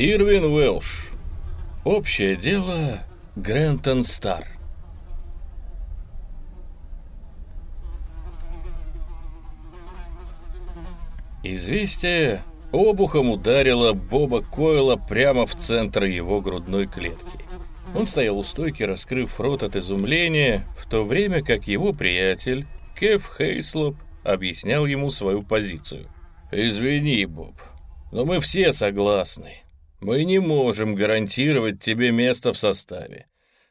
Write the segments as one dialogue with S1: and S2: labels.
S1: Ирвин Уэлш. Общее дело Грентон Стар. Известие обухом ударило Боба Койла прямо в центр его грудной клетки. Он стоял у стойки, раскрыв рот от изумления, в то время как его приятель, Кев Хейслоп, объяснял ему свою позицию. «Извини, Боб, но мы все согласны. Мы не можем гарантировать тебе место в составе.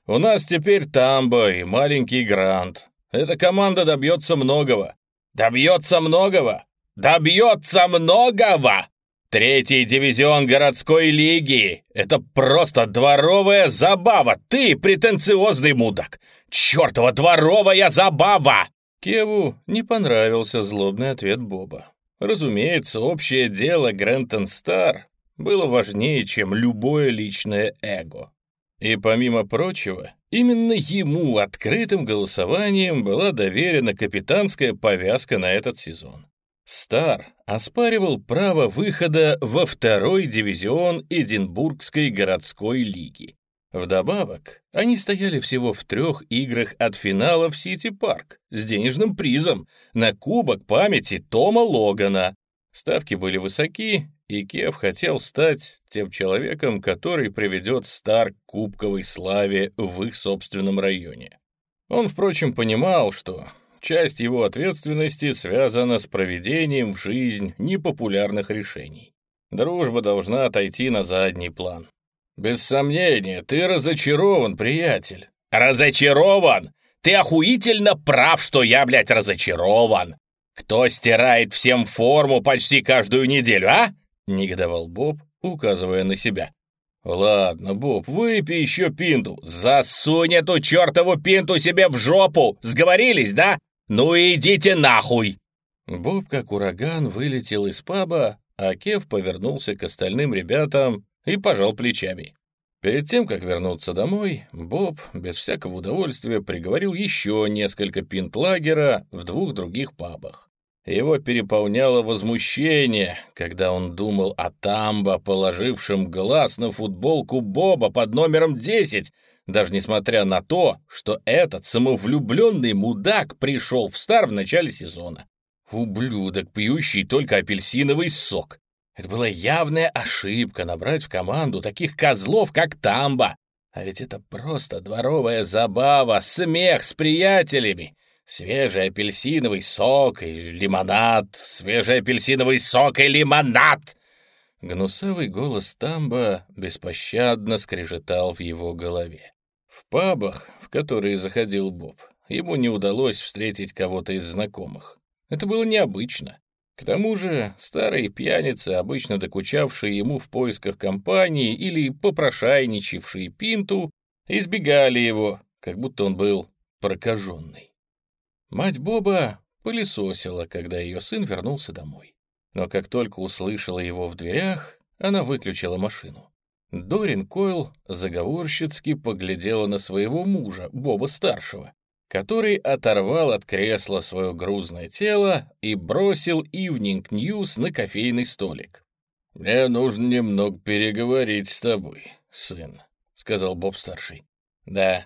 S1: У нас теперь Тамбо и маленький Грант. Эта команда добьется многого. Добьется многого! Добьется многого! Третий дивизион городской лиги — это просто дворовая забава. Ты претенциозный мудак. Чёртова дворовая забава! Кеву не понравился злобный ответ Боба. Разумеется, общее дело Грентон Стар было важнее, чем любое личное эго. И помимо прочего, именно ему открытым голосованием была доверена капитанская повязка на этот сезон. Стар оспаривал право выхода во второй дивизион Эдинбургской городской лиги. Вдобавок, они стояли всего в трех играх от финала в Сити-парк с денежным призом на кубок памяти Тома Логана. Ставки были высоки, и Кев хотел стать тем человеком, который приведет Стар к кубковой славе в их собственном районе. Он, впрочем, понимал, что часть его ответственности связана с проведением в жизнь непопулярных решений. Дружба должна отойти на задний план. «Без сомнения, ты разочарован, приятель». «Разочарован? Ты охуительно прав, что я, блядь, разочарован. Кто стирает всем форму почти каждую неделю, а?» — негодовал Боб, указывая на себя. «Ладно, Боб, выпей еще пинту. Засунь эту чертову пинту себе в жопу. Сговорились, да? Ну идите нахуй!» Боб, как ураган, вылетел из паба, а Кев повернулся к остальным ребятам и пожал плечами. Перед тем, как вернуться домой, Боб без всякого удовольствия приговорил еще несколько пинт лагера в двух других пабах. Его переполняло возмущение, когда он думал о Тамбо, положившем глаз на футболку Боба под номером 10, даже несмотря на то, что этот самовлюбленный мудак пришел в стар в начале сезона. Ублюдок, пьющий только апельсиновый сок. Это была явная ошибка набрать в команду таких козлов, как Тамба. А ведь это просто дворовая забава, смех с приятелями. Свежий апельсиновый сок и лимонад, свежий апельсиновый сок и лимонад!» Гнусавый голос Тамба беспощадно скрежетал в его голове. В пабах, в которые заходил Боб, ему не удалось встретить кого-то из знакомых. Это было необычно. К тому же старые пьяницы, обычно докучавшие ему в поисках компании или попрошайничавшие пинту, избегали его, как будто он был прокаженный. Мать Боба пылесосила, когда ее сын вернулся домой. Но как только услышала его в дверях, она выключила машину. Дорин Койл заговорщицки поглядела на своего мужа, Боба-старшего, который оторвал от кресла свое грузное тело и бросил «Ивнинг Ньюс» на кофейный столик. «Мне нужно немного переговорить с тобой, сын», — сказал Боб-старший. «Да,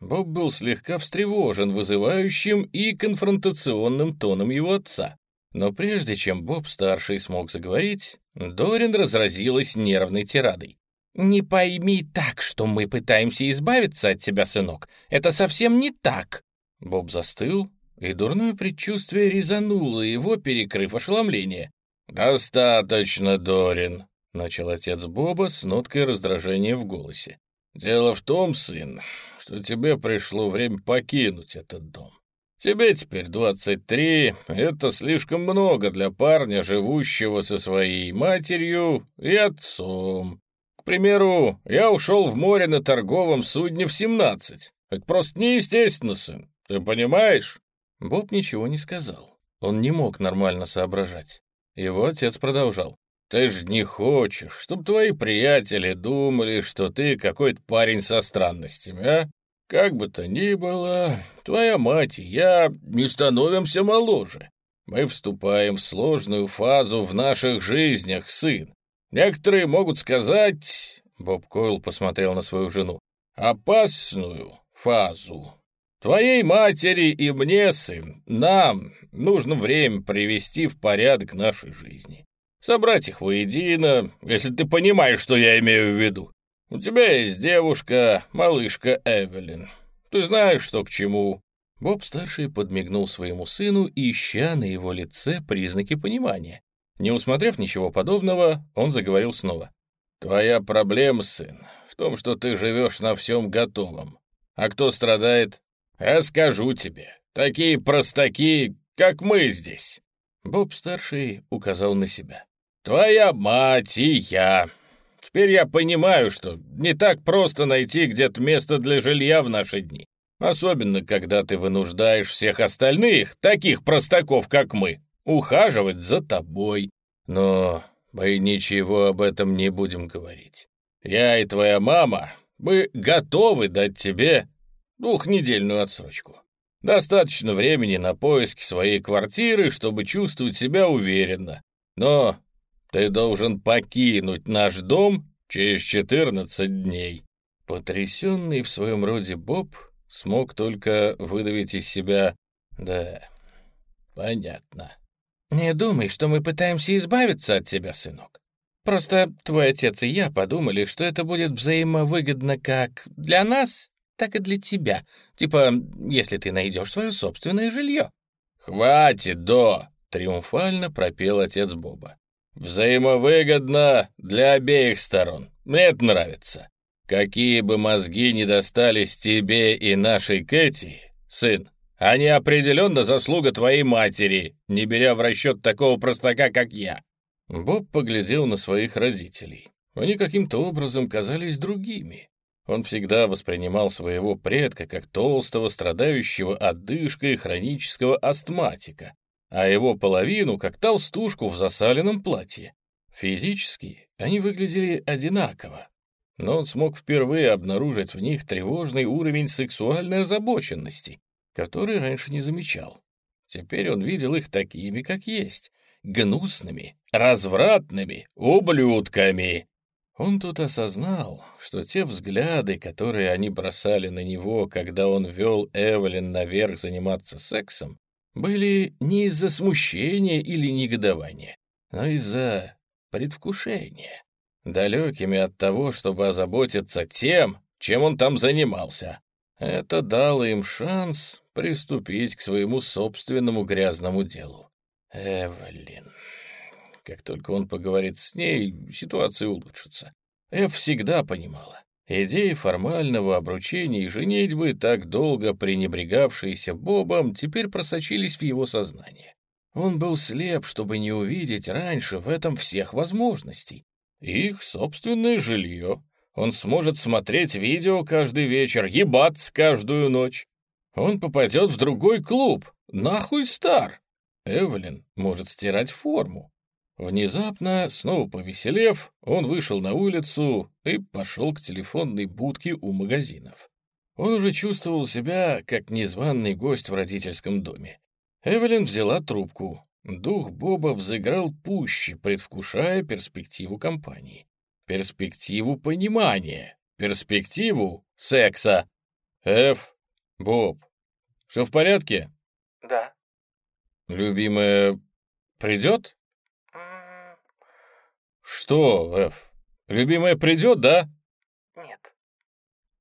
S1: Боб был слегка встревожен вызывающим и конфронтационным тоном его отца. Но прежде чем Боб-старший смог заговорить, Дорин разразилась нервной тирадой. «Не пойми так, что мы пытаемся избавиться от тебя, сынок. Это совсем не так!» Боб застыл, и дурное предчувствие резануло его, перекрыв ошеломление. «Достаточно, Дорин», — начал отец Боба с ноткой раздражения в голосе. «Дело в том, сын, что тебе пришло время покинуть этот дом. Тебе теперь 23, это слишком много для парня, живущего со своей матерью и отцом. К примеру, я ушел в море на торговом судне в 17. Это просто неестественно, сын. Ты понимаешь? Боб ничего не сказал. Он не мог нормально соображать. Его отец продолжал. Ты ж не хочешь, чтобы твои приятели думали, что ты какой-то парень со странностями, а? Как бы то ни было, твоя мать и я не становимся моложе. Мы вступаем в сложную фазу в наших жизнях, сын. Некоторые могут сказать, Боб Койл посмотрел на свою жену, опасную фазу. Твоей матери и мне, сын, нам нужно время привести в порядок нашей жизни. Собрать их воедино, если ты понимаешь, что я имею в виду. У тебя есть девушка, малышка Эвелин. Ты знаешь, что к чему. Боб-старший подмигнул своему сыну, ища на его лице признаки понимания. Не усмотрев ничего подобного, он заговорил снова. «Твоя проблема, сын, в том, что ты живешь на всем готовом. А кто страдает? Я скажу тебе. Такие простаки, как мы здесь». Боб-старший указал на себя. «Твоя мать и я. Теперь я понимаю, что не так просто найти где-то место для жилья в наши дни. Особенно, когда ты вынуждаешь всех остальных, таких простаков, как мы, ухаживать за тобой. Но мы ничего об этом не будем говорить. Я и твоя мама, мы готовы дать тебе двухнедельную отсрочку. Достаточно времени на поиски своей квартиры, чтобы чувствовать себя уверенно. Но ты должен покинуть наш дом через 14 дней». Потрясенный в своем роде Боб смог только выдавить из себя «Да, понятно». «Не думай, что мы пытаемся избавиться от тебя, сынок. Просто твой отец и я подумали, что это будет взаимовыгодно как для нас, так и для тебя. Типа, если ты найдешь свое собственное жилье». «Хватит, до!» — триумфально пропел отец Боба. «Взаимовыгодно для обеих сторон. Мне это нравится. Какие бы мозги ни достались тебе и нашей Кэти, сын, они определенно заслуга твоей матери, не беря в расчет такого простака, как я». Боб поглядел на своих родителей. Они каким-то образом казались другими. Он всегда воспринимал своего предка как толстого, страдающего одышкой хронического астматика, а его половину как толстушку в засаленном платье. Физически они выглядели одинаково, но он смог впервые обнаружить в них тревожный уровень сексуальной озабоченности, который раньше не замечал. Теперь он видел их такими, как есть, гнусными, развратными ублюдками. Он тут осознал, что те взгляды, которые они бросали на него, когда он вел Эвелин наверх заниматься сексом, были не из-за смущения или негодования, но из-за предвкушения далекими от того, чтобы озаботиться тем, чем он там занимался. Это дало им шанс приступить к своему собственному грязному делу. Эвелин. Как только он поговорит с ней, ситуация улучшится. Эв всегда понимала. Идеи формального обручения и женитьбы, так долго пренебрегавшиеся Бобом, теперь просочились в его сознание. Он был слеп, чтобы не увидеть раньше в этом всех возможностей. Их собственное жилье. Он сможет смотреть видео каждый вечер, ебаться каждую ночь. Он попадет в другой клуб. Нахуй стар. Эвелин может стирать форму. Внезапно, снова повеселев, он вышел на улицу и пошел к телефонной будке у магазинов. Он уже чувствовал себя как незваный гость в родительском доме. Эвелин взяла трубку. Дух Боба взыграл пуще, предвкушая перспективу компании. Перспективу понимания. Перспективу секса. Эф, Боб, все в порядке?
S2: Да.
S1: Любимая придет? Что, Эф, любимая придет, да?
S2: Нет.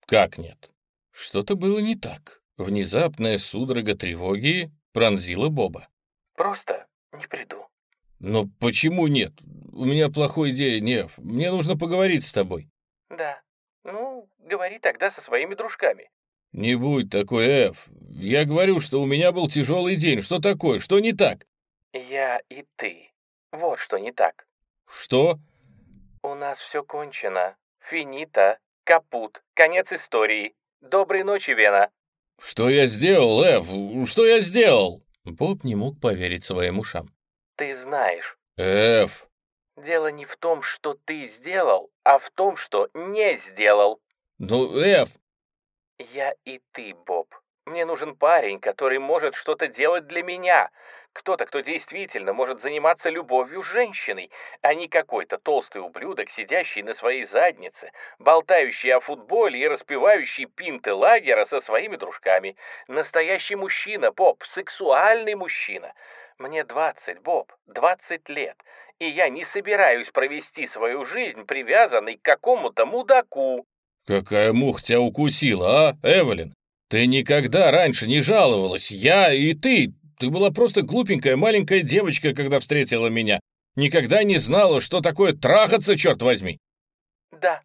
S1: Как нет? Что-то было не так. Внезапная судорога тревоги пронзила Боба.
S2: Просто не приду.
S1: Но почему нет? У меня плохой идея, Нев. Мне нужно поговорить с тобой.
S2: Да. Ну, говори тогда со своими дружками.
S1: Не будь такой, Эф. Я говорю, что у меня был тяжелый день. Что такое? Что не так?
S2: Я и ты. Вот что не так.
S1: Что?
S2: У нас все кончено. Финита. Капут. Конец истории. Доброй ночи, Вена.
S1: Что я сделал, Эф? Что я сделал? Боб не мог поверить своим ушам.
S2: Ты знаешь.
S1: Эф.
S2: Дело не в том, что ты сделал, а в том, что не сделал.
S1: Ну, Эф.
S2: Я и ты, Боб. Мне нужен парень, который может что-то делать для меня. Кто-то, кто действительно может заниматься любовью с женщиной, а не какой-то толстый ублюдок, сидящий на своей заднице, болтающий о футболе и распивающий пинты лагера со своими дружками. Настоящий мужчина, Боб, сексуальный мужчина. Мне 20, Боб, 20 лет, и я не собираюсь провести свою жизнь привязанной к какому-то мудаку.
S1: Какая мух тебя укусила, а, Эвелин? Ты никогда раньше не жаловалась, я и ты. Ты была просто глупенькая маленькая девочка, когда встретила меня. Никогда не знала, что такое трахаться, черт возьми.
S2: Да,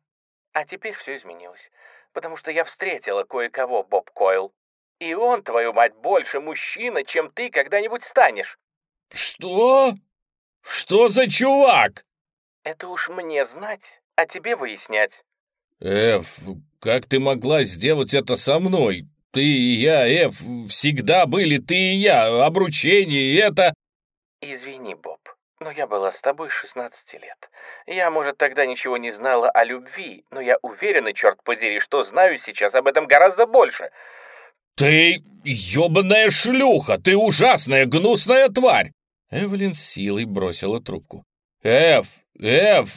S2: а теперь все изменилось, потому что я встретила кое-кого, Боб Койл. И он, твою мать, больше мужчина, чем ты когда-нибудь станешь.
S1: «Что? Что за чувак?»
S2: «Это уж мне знать, а тебе выяснять».
S1: «Эф, как ты могла сделать это со мной? Ты и я, Эф, всегда были ты и я, обручение и это...»
S2: «Извини, Боб, но я была с тобой 16 лет. Я, может, тогда ничего не знала о любви, но я уверена, черт подери, что знаю сейчас об этом гораздо больше».
S1: «Ты ёбаная шлюха! Ты ужасная, гнусная тварь!» Эвелин с силой бросила трубку. «Эв, Эв,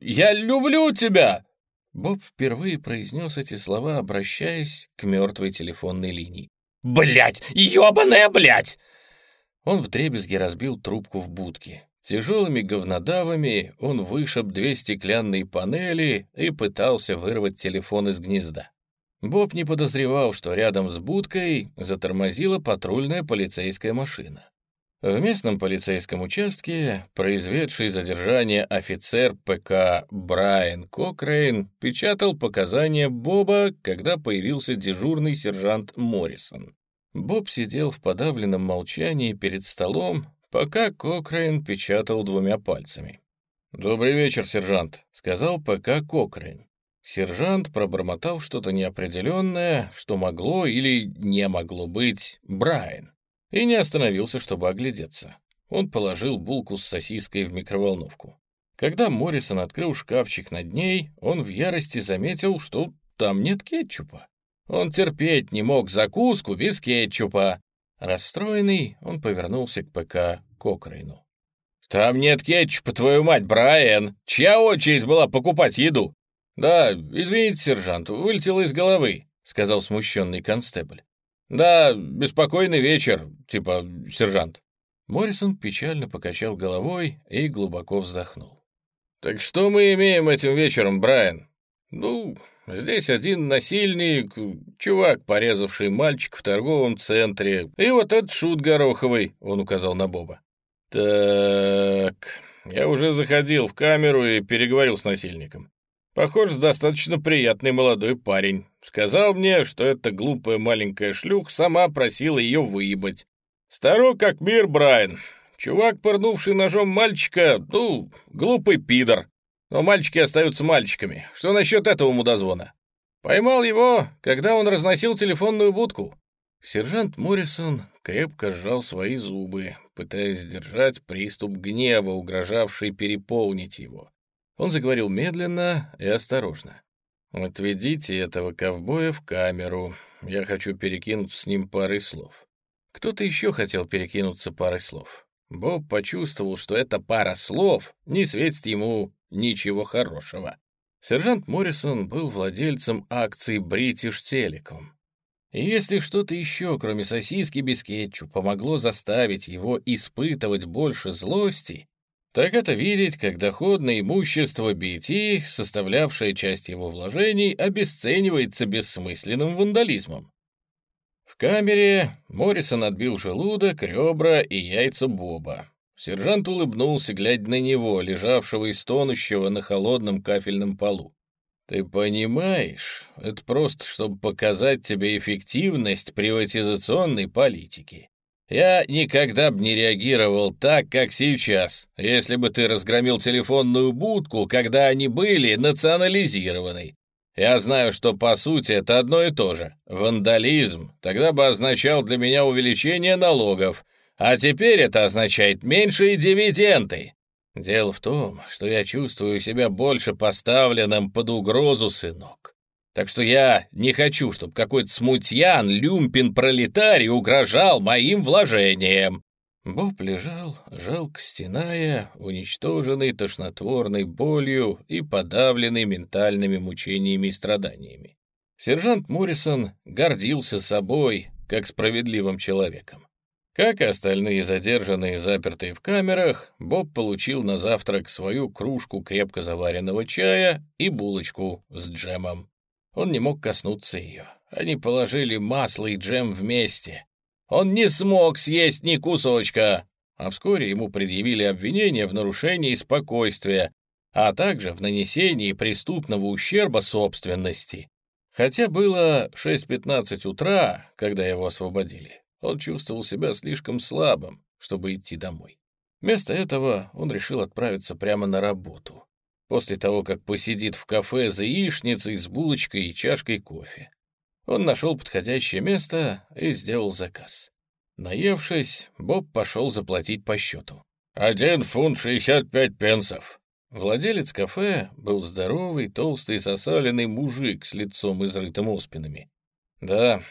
S1: я люблю тебя!» Боб впервые произнес эти слова, обращаясь к мертвой телефонной линии. «Блядь! ёбаная блядь!» Он вдребезги разбил трубку в будке. Тяжелыми говнодавами он вышиб две стеклянные панели и пытался вырвать телефон из гнезда. Боб не подозревал, что рядом с будкой затормозила патрульная полицейская машина. В местном полицейском участке, произведший задержание офицер ПК Брайан Кокрейн печатал показания Боба, когда появился дежурный сержант Моррисон. Боб сидел в подавленном молчании перед столом, пока Кокрейн печатал двумя пальцами. «Добрый вечер, сержант», — сказал ПК Кокрейн. Сержант пробормотал что-то неопределенное, что могло или не могло быть Брайан, и не остановился, чтобы оглядеться. Он положил булку с сосиской в микроволновку. Когда Моррисон открыл шкафчик над ней, он в ярости заметил, что там нет кетчупа. Он терпеть не мог закуску без кетчупа. Расстроенный, он повернулся к ПК Кокрейну. «Там нет кетчупа, твою мать, Брайан! Чья очередь была покупать еду?» «Да, извините, сержант, вылетело из головы», — сказал смущенный констебль. «Да, беспокойный вечер, типа, сержант». Моррисон печально покачал головой и глубоко вздохнул. «Так что мы имеем этим вечером, Брайан?» «Ну, здесь один насильник, чувак, порезавший мальчик в торговом центре, и вот этот шут Гороховый», — он указал на Боба. «Так, я уже заходил в камеру и переговорил с насильником. Похоже, достаточно приятный молодой парень. Сказал мне, что эта глупая маленькая шлюх сама просила ее выебать. Старо как мир, Брайан. Чувак, пырнувший ножом мальчика, ну, глупый пидор. Но мальчики остаются мальчиками. Что насчет этого мудозвона? Поймал его, когда он разносил телефонную будку. Сержант Моррисон крепко сжал свои зубы, пытаясь сдержать приступ гнева, угрожавший переполнить его. Он заговорил медленно и осторожно. «Отведите этого ковбоя в камеру. Я хочу перекинуться с ним парой слов». Кто-то еще хотел перекинуться парой слов. Боб почувствовал, что эта пара слов не светит ему ничего хорошего. Сержант Моррисон был владельцем акций British Telecom. И если что-то еще, кроме сосиски без кетчупа, помогло заставить его испытывать больше злости, так это видеть, как доходное имущество BT, составлявшее часть его вложений, обесценивается бессмысленным вандализмом. В камере Моррисон отбил желудок, ребра и яйца Боба. Сержант улыбнулся, глядя на него, лежавшего и стонущего на холодном кафельном полу. «Ты понимаешь, это просто, чтобы показать тебе эффективность приватизационной политики. Я никогда бы не реагировал так, как сейчас, если бы ты разгромил телефонную будку, когда они были национализированы. Я знаю, что по сути это одно и то же. Вандализм тогда бы означал для меня увеличение налогов, а теперь это означает меньшие дивиденды. Дело в том, что я чувствую себя больше поставленным под угрозу, сынок. Так что я не хочу, чтобы какой-то смутьян, люмпин, пролетарий угрожал моим вложениям. Боб лежал, жалко стеная, уничтоженный тошнотворной болью и подавленный ментальными мучениями и страданиями. Сержант Моррисон гордился собой, как справедливым человеком. Как и остальные задержанные, запертые в камерах, Боб получил на завтрак свою кружку крепко заваренного чая и булочку с джемом. Он не мог коснуться ее. Они положили масло и джем вместе. Он не смог съесть ни кусочка, а вскоре ему предъявили обвинение в нарушении спокойствия, а также в нанесении преступного ущерба собственности. Хотя было 6.15 утра, когда его освободили, он чувствовал себя слишком слабым, чтобы идти домой. Вместо этого он решил отправиться прямо на работу, после того, как посидит в кафе за яичницей с булочкой и чашкой кофе. Он нашел подходящее место и сделал заказ. Наевшись, Боб пошел заплатить по счету. «Один фунт шестьдесят пять пенсов». Владелец кафе был здоровый, толстый, сосаленный мужик с лицом изрытым оспинами. «Да,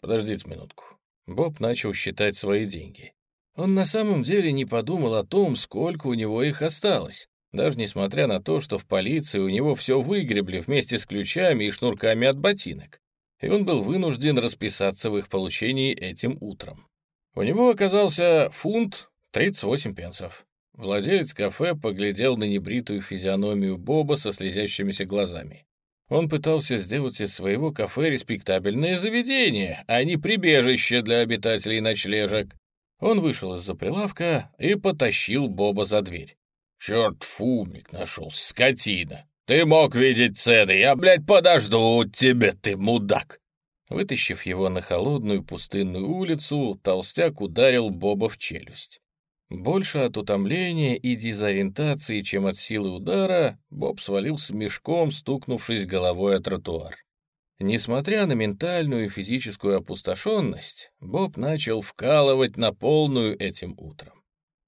S1: подождите минутку». Боб начал считать свои деньги. Он на самом деле не подумал о том, сколько у него их осталось, даже несмотря на то, что в полиции у него все выгребли вместе с ключами и шнурками от ботинок и он был вынужден расписаться в их получении этим утром. У него оказался фунт 38 пенсов. Владелец кафе поглядел на небритую физиономию Боба со слезящимися глазами. Он пытался сделать из своего кафе респектабельное заведение, а не прибежище для обитателей ночлежек. Он вышел из-за прилавка и потащил Боба за дверь. «Черт, фумик нашел, скотина! «Ты мог видеть цены, я, блядь, подожду тебя, ты мудак!» Вытащив его на холодную пустынную улицу, толстяк ударил Боба в челюсть. Больше от утомления и дезориентации, чем от силы удара, Боб свалился мешком, стукнувшись головой о тротуар. Несмотря на ментальную и физическую опустошенность, Боб начал вкалывать на полную этим утром,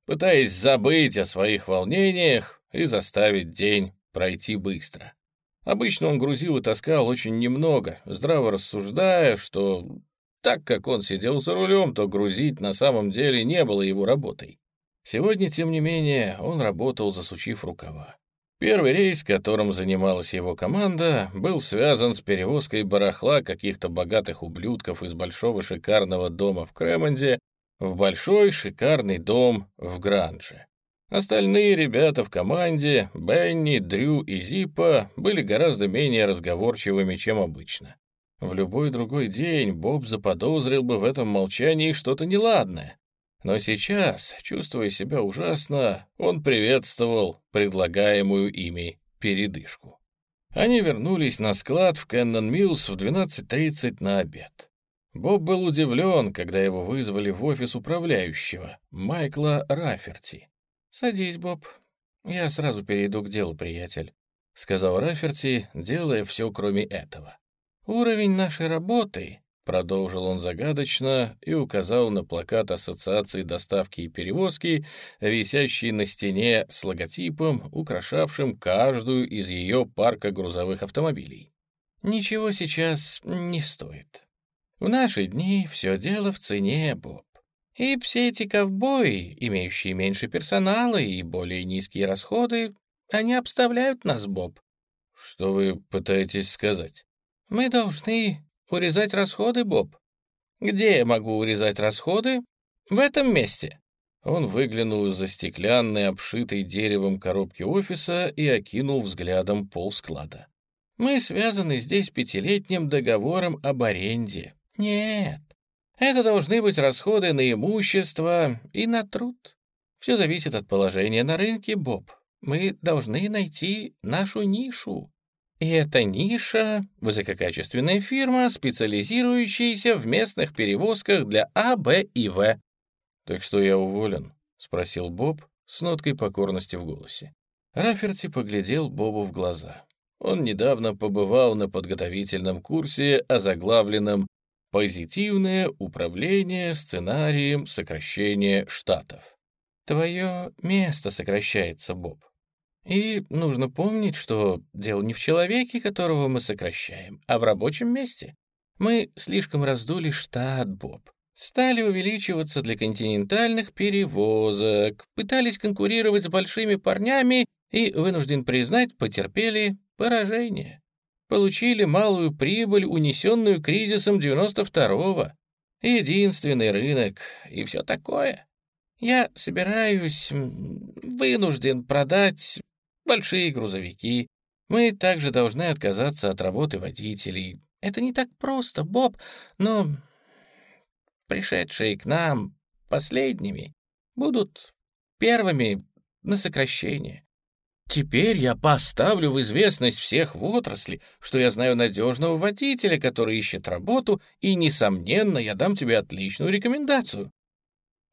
S1: пытаясь забыть о своих волнениях и заставить день пройти быстро. Обычно он грузил и таскал очень немного, здраво рассуждая, что так как он сидел за рулем, то грузить на самом деле не было его работой. Сегодня, тем не менее, он работал, засучив рукава. Первый рейс, которым занималась его команда, был связан с перевозкой барахла каких-то богатых ублюдков из большого шикарного дома в Кремонде в большой шикарный дом в Гранже. Остальные ребята в команде, Бенни, Дрю и Зипа, были гораздо менее разговорчивыми, чем обычно. В любой другой день Боб заподозрил бы в этом молчании что-то неладное. Но сейчас, чувствуя себя ужасно, он приветствовал предлагаемую ими передышку. Они вернулись на склад в Кеннон Миллс в 12.30 на обед. Боб был удивлен, когда его вызвали в офис управляющего, Майкла Раферти. «Садись, Боб. Я сразу перейду к делу, приятель», — сказал Раферти, делая все, кроме этого. «Уровень нашей работы», — продолжил он загадочно и указал на плакат Ассоциации доставки и перевозки, висящий на стене с логотипом, украшавшим каждую из ее парка грузовых автомобилей. «Ничего сейчас не стоит. В наши дни все дело в цене, Боб. И все эти ковбои, имеющие меньше персонала и более низкие расходы, они обставляют нас, Боб. Что вы пытаетесь сказать?
S2: Мы должны урезать расходы, Боб. Где я могу урезать расходы? В этом месте.
S1: Он выглянул из-за стеклянной, обшитой деревом коробки офиса и окинул взглядом пол склада.
S2: Мы связаны здесь пятилетним договором об аренде. Нет, это должны быть расходы на имущество и на труд. Все зависит от положения на рынке, Боб. Мы должны найти нашу нишу. И эта ниша — высококачественная фирма, специализирующаяся в местных перевозках для А, Б и В.
S1: «Так что я уволен?» — спросил Боб с ноткой покорности в голосе. Раферти поглядел Бобу в глаза. Он недавно побывал на подготовительном курсе, озаглавленном Позитивное управление сценарием сокращения штатов.
S2: Твое место сокращается, Боб. И нужно помнить, что дело не в человеке, которого мы сокращаем, а в рабочем месте. Мы слишком раздули штат, Боб. стали увеличиваться для континентальных перевозок, пытались конкурировать с большими парнями и, вынужден признать, потерпели поражение. Получили малую прибыль, унесенную кризисом 92-го. Единственный рынок и все такое. Я собираюсь, вынужден продать большие грузовики. Мы также должны отказаться от работы водителей. Это не так просто, Боб, но пришедшие к нам последними будут первыми на сокращение. Теперь я поставлю в известность всех в отрасли, что я знаю надежного водителя, который ищет работу, и, несомненно, я дам тебе отличную рекомендацию».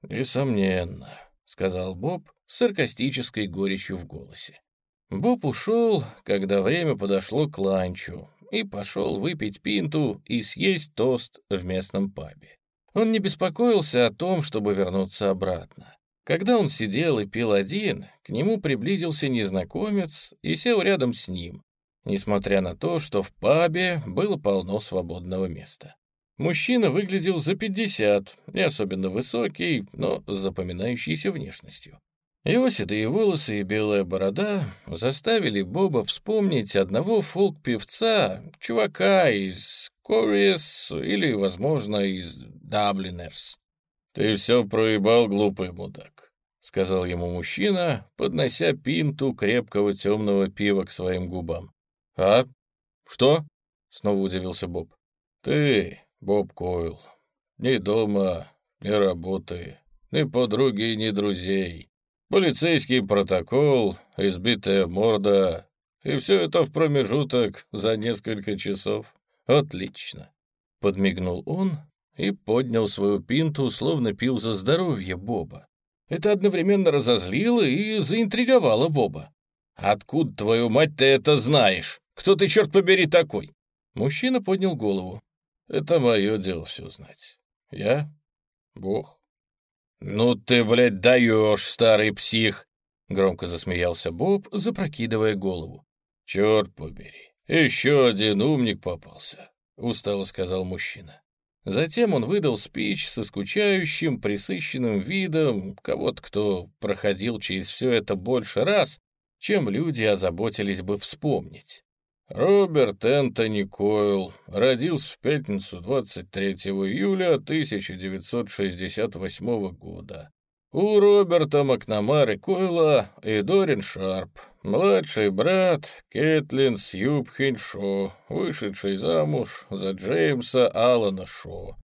S1: «Несомненно», — сказал Боб с саркастической горечью в голосе. Боб ушел, когда время подошло к ланчу, и пошел выпить пинту и съесть тост в местном пабе. Он не беспокоился о том, чтобы вернуться обратно. Когда он сидел и пил один, к нему приблизился незнакомец и сел рядом с ним, несмотря на то, что в пабе было полно свободного места. Мужчина выглядел за 50, не особенно высокий, но с запоминающейся внешностью. Его седые волосы и белая борода заставили Боба вспомнить одного фолк-певца, чувака из Кориес или, возможно, из Даблинерс. «Ты все проебал, глупый мудак», — сказал ему мужчина, поднося пинту крепкого темного пива к своим губам. «А? Что?» — снова удивился Боб. «Ты, Боб Койл, ни дома, ни работы, ни подруги, ни друзей. Полицейский протокол, избитая морда, и все это в промежуток за несколько часов. Отлично. Подмигнул он и поднял свою пинту, словно пил за здоровье Боба. Это одновременно разозлило и заинтриговало Боба. «Откуда, твою мать, ты это знаешь? Кто ты, черт побери, такой?» Мужчина поднял голову. «Это мое дело все знать. Я — Бог». «Ну ты, блядь, даешь, старый псих!» — громко засмеялся Боб, запрокидывая голову. «Черт побери, еще один умник попался», — устало сказал мужчина. Затем он выдал спич со скучающим, присыщенным видом кого-то, кто проходил через все это больше раз, чем люди озаботились бы вспомнить. Роберт Энтони Койл родился в пятницу 23 июля 1968 года. У Роберта Макнамары Койла и Дорин Шарп, младший брат Кэтлин Сьюб Хиншо, вышедший замуж за Джеймса Аллана Шо.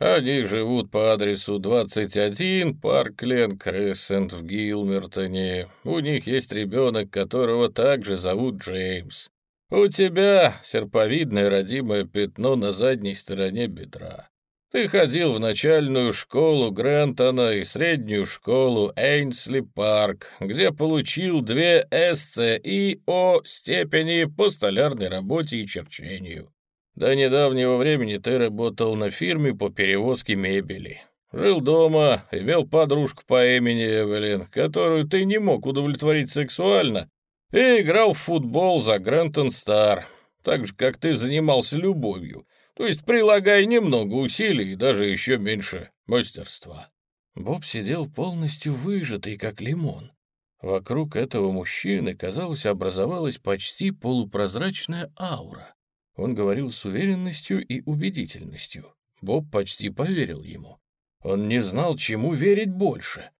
S1: Они живут по адресу 21 Парклен Крессент в Гилмертоне. У них есть ребенок, которого также зовут Джеймс. У тебя серповидное родимое пятно на задней стороне бедра. Ты ходил в начальную школу Грентона и среднюю школу Эйнсли Парк, где получил две СЦИ о степени по столярной работе и черчению. До недавнего времени ты работал на фирме по перевозке мебели. Жил дома, имел подружку по имени Эвелин, которую ты не мог удовлетворить сексуально, и играл в футбол за Грантон Стар, так же, как ты занимался любовью, то есть прилагая немного усилий и даже еще меньше мастерства. Боб сидел полностью выжатый, как лимон. Вокруг этого мужчины, казалось, образовалась почти полупрозрачная аура. Он говорил с уверенностью и убедительностью. Боб почти поверил ему. Он не знал, чему верить больше.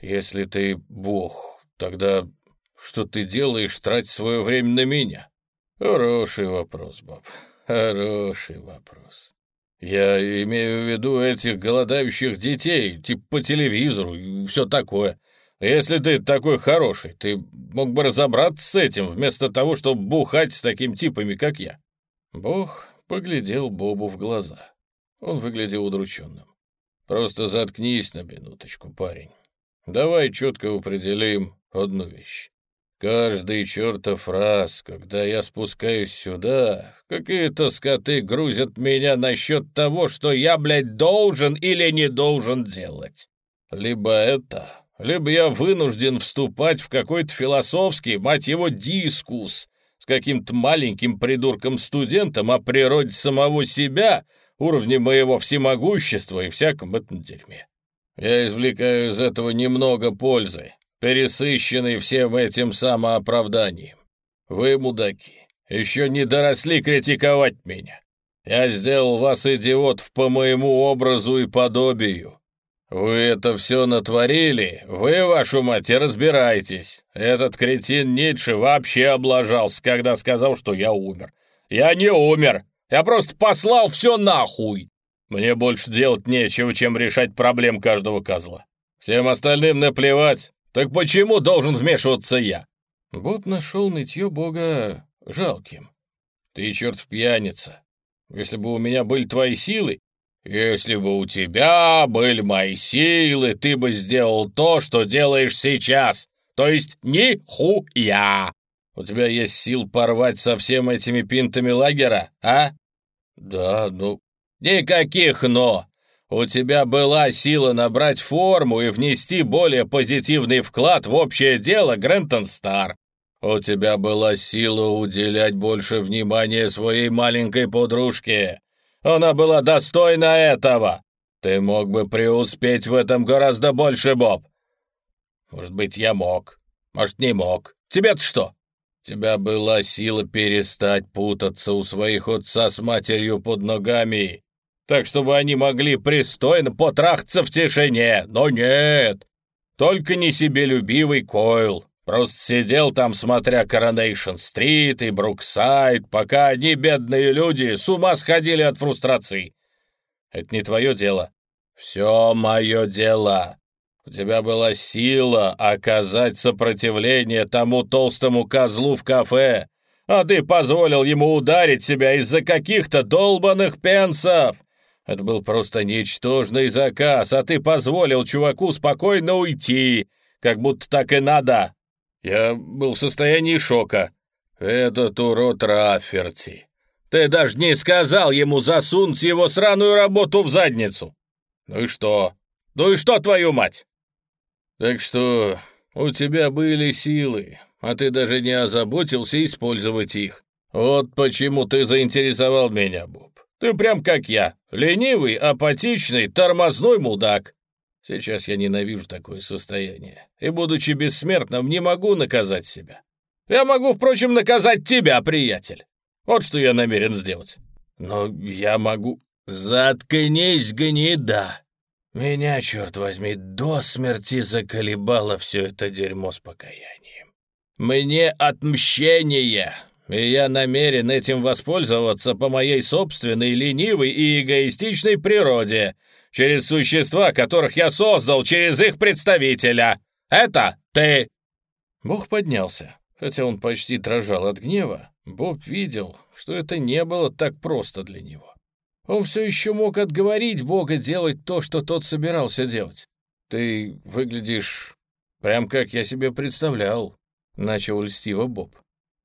S1: «Если ты бог, тогда что ты делаешь, трать свое время на меня? Хороший вопрос, Боб, хороший вопрос. Я имею в виду этих голодающих детей, типа по телевизору и все такое. Если ты такой хороший, ты мог бы разобраться с этим, вместо того, чтобы бухать с такими типами, как я. Бог поглядел Бобу в глаза. Он выглядел удрученным. Просто заткнись на минуточку, парень. Давай четко определим одну вещь. Каждый чертов раз, когда я спускаюсь сюда, какие-то скоты грузят меня насчет того, что я, блядь, должен или не должен делать. Либо это, либо я вынужден вступать в какой-то философский, мать его, дискус с каким-то маленьким придурком-студентом о природе самого себя, уровне моего всемогущества и всяком этом дерьме. Я извлекаю из этого немного пользы, пересыщенный всем этим самооправданием. Вы, мудаки, еще не доросли критиковать меня. Я сделал вас идиотов по моему образу и подобию. Вы это все натворили, вы, вашу мать, и разбирайтесь. Этот кретин Ницше вообще облажался, когда сказал, что я умер. Я не умер, я просто послал все нахуй. Мне больше делать нечего, чем решать проблем каждого козла. Всем остальным наплевать. Так почему должен вмешиваться я? Боб нашел нытье бога жалким. Ты, черт, пьяница. Если бы у меня были твои силы, если бы у тебя были мои силы, ты бы сделал то, что делаешь сейчас. То есть нихуя. У тебя есть сил порвать со всеми этими пинтами лагера, а? Да, ну... Никаких «но». У тебя была сила набрать форму и внести более позитивный вклад в общее дело Грентон Стар. У тебя была сила уделять больше внимания своей маленькой подружке. Она была достойна этого. Ты мог бы преуспеть в этом гораздо больше, Боб. Может быть, я мог. Может, не мог. Тебе-то что? Тебя была сила перестать путаться у своих отца с матерью под ногами, так чтобы они могли пристойно потрахаться в тишине. Но нет, только не себелюбивый Койл. Просто сидел там, смотря Коронейшн-стрит и Бруксайд, пока одни бедные люди с ума сходили от фрустрации. Это не твое дело. Все мое дело. У тебя была сила оказать сопротивление тому толстому козлу в кафе, а ты позволил ему ударить себя из-за каких-то долбанных пенсов. Это был просто ничтожный заказ, а ты позволил чуваку спокойно уйти, как будто так и надо. Я был в состоянии шока. Этот урод Рафферти. Ты даже не сказал ему засунуть его сраную работу в задницу. Ну и что? Ну и что, твою мать? Так что у тебя были силы, а ты даже не озаботился использовать их. Вот почему ты заинтересовал меня, Боб. Ты прям как я, ленивый, апатичный, тормозной мудак. Сейчас я ненавижу такое состояние, и, будучи бессмертным, не могу наказать себя. Я могу, впрочем, наказать тебя, приятель. Вот что я намерен сделать. Но я могу... Заткнись, гнида! Меня, черт возьми, до смерти заколебало все это дерьмо с покаянием. Мне отмщение, и я намерен этим воспользоваться по моей собственной ленивой и эгоистичной природе — через существа, которых я создал, через их представителя. Это ты!» Бог поднялся. Хотя он почти дрожал от гнева, Боб видел, что это не было так просто для него. Он все еще мог отговорить Бога делать то, что тот собирался делать. «Ты выглядишь прям как я себе представлял», — начал льстиво Боб.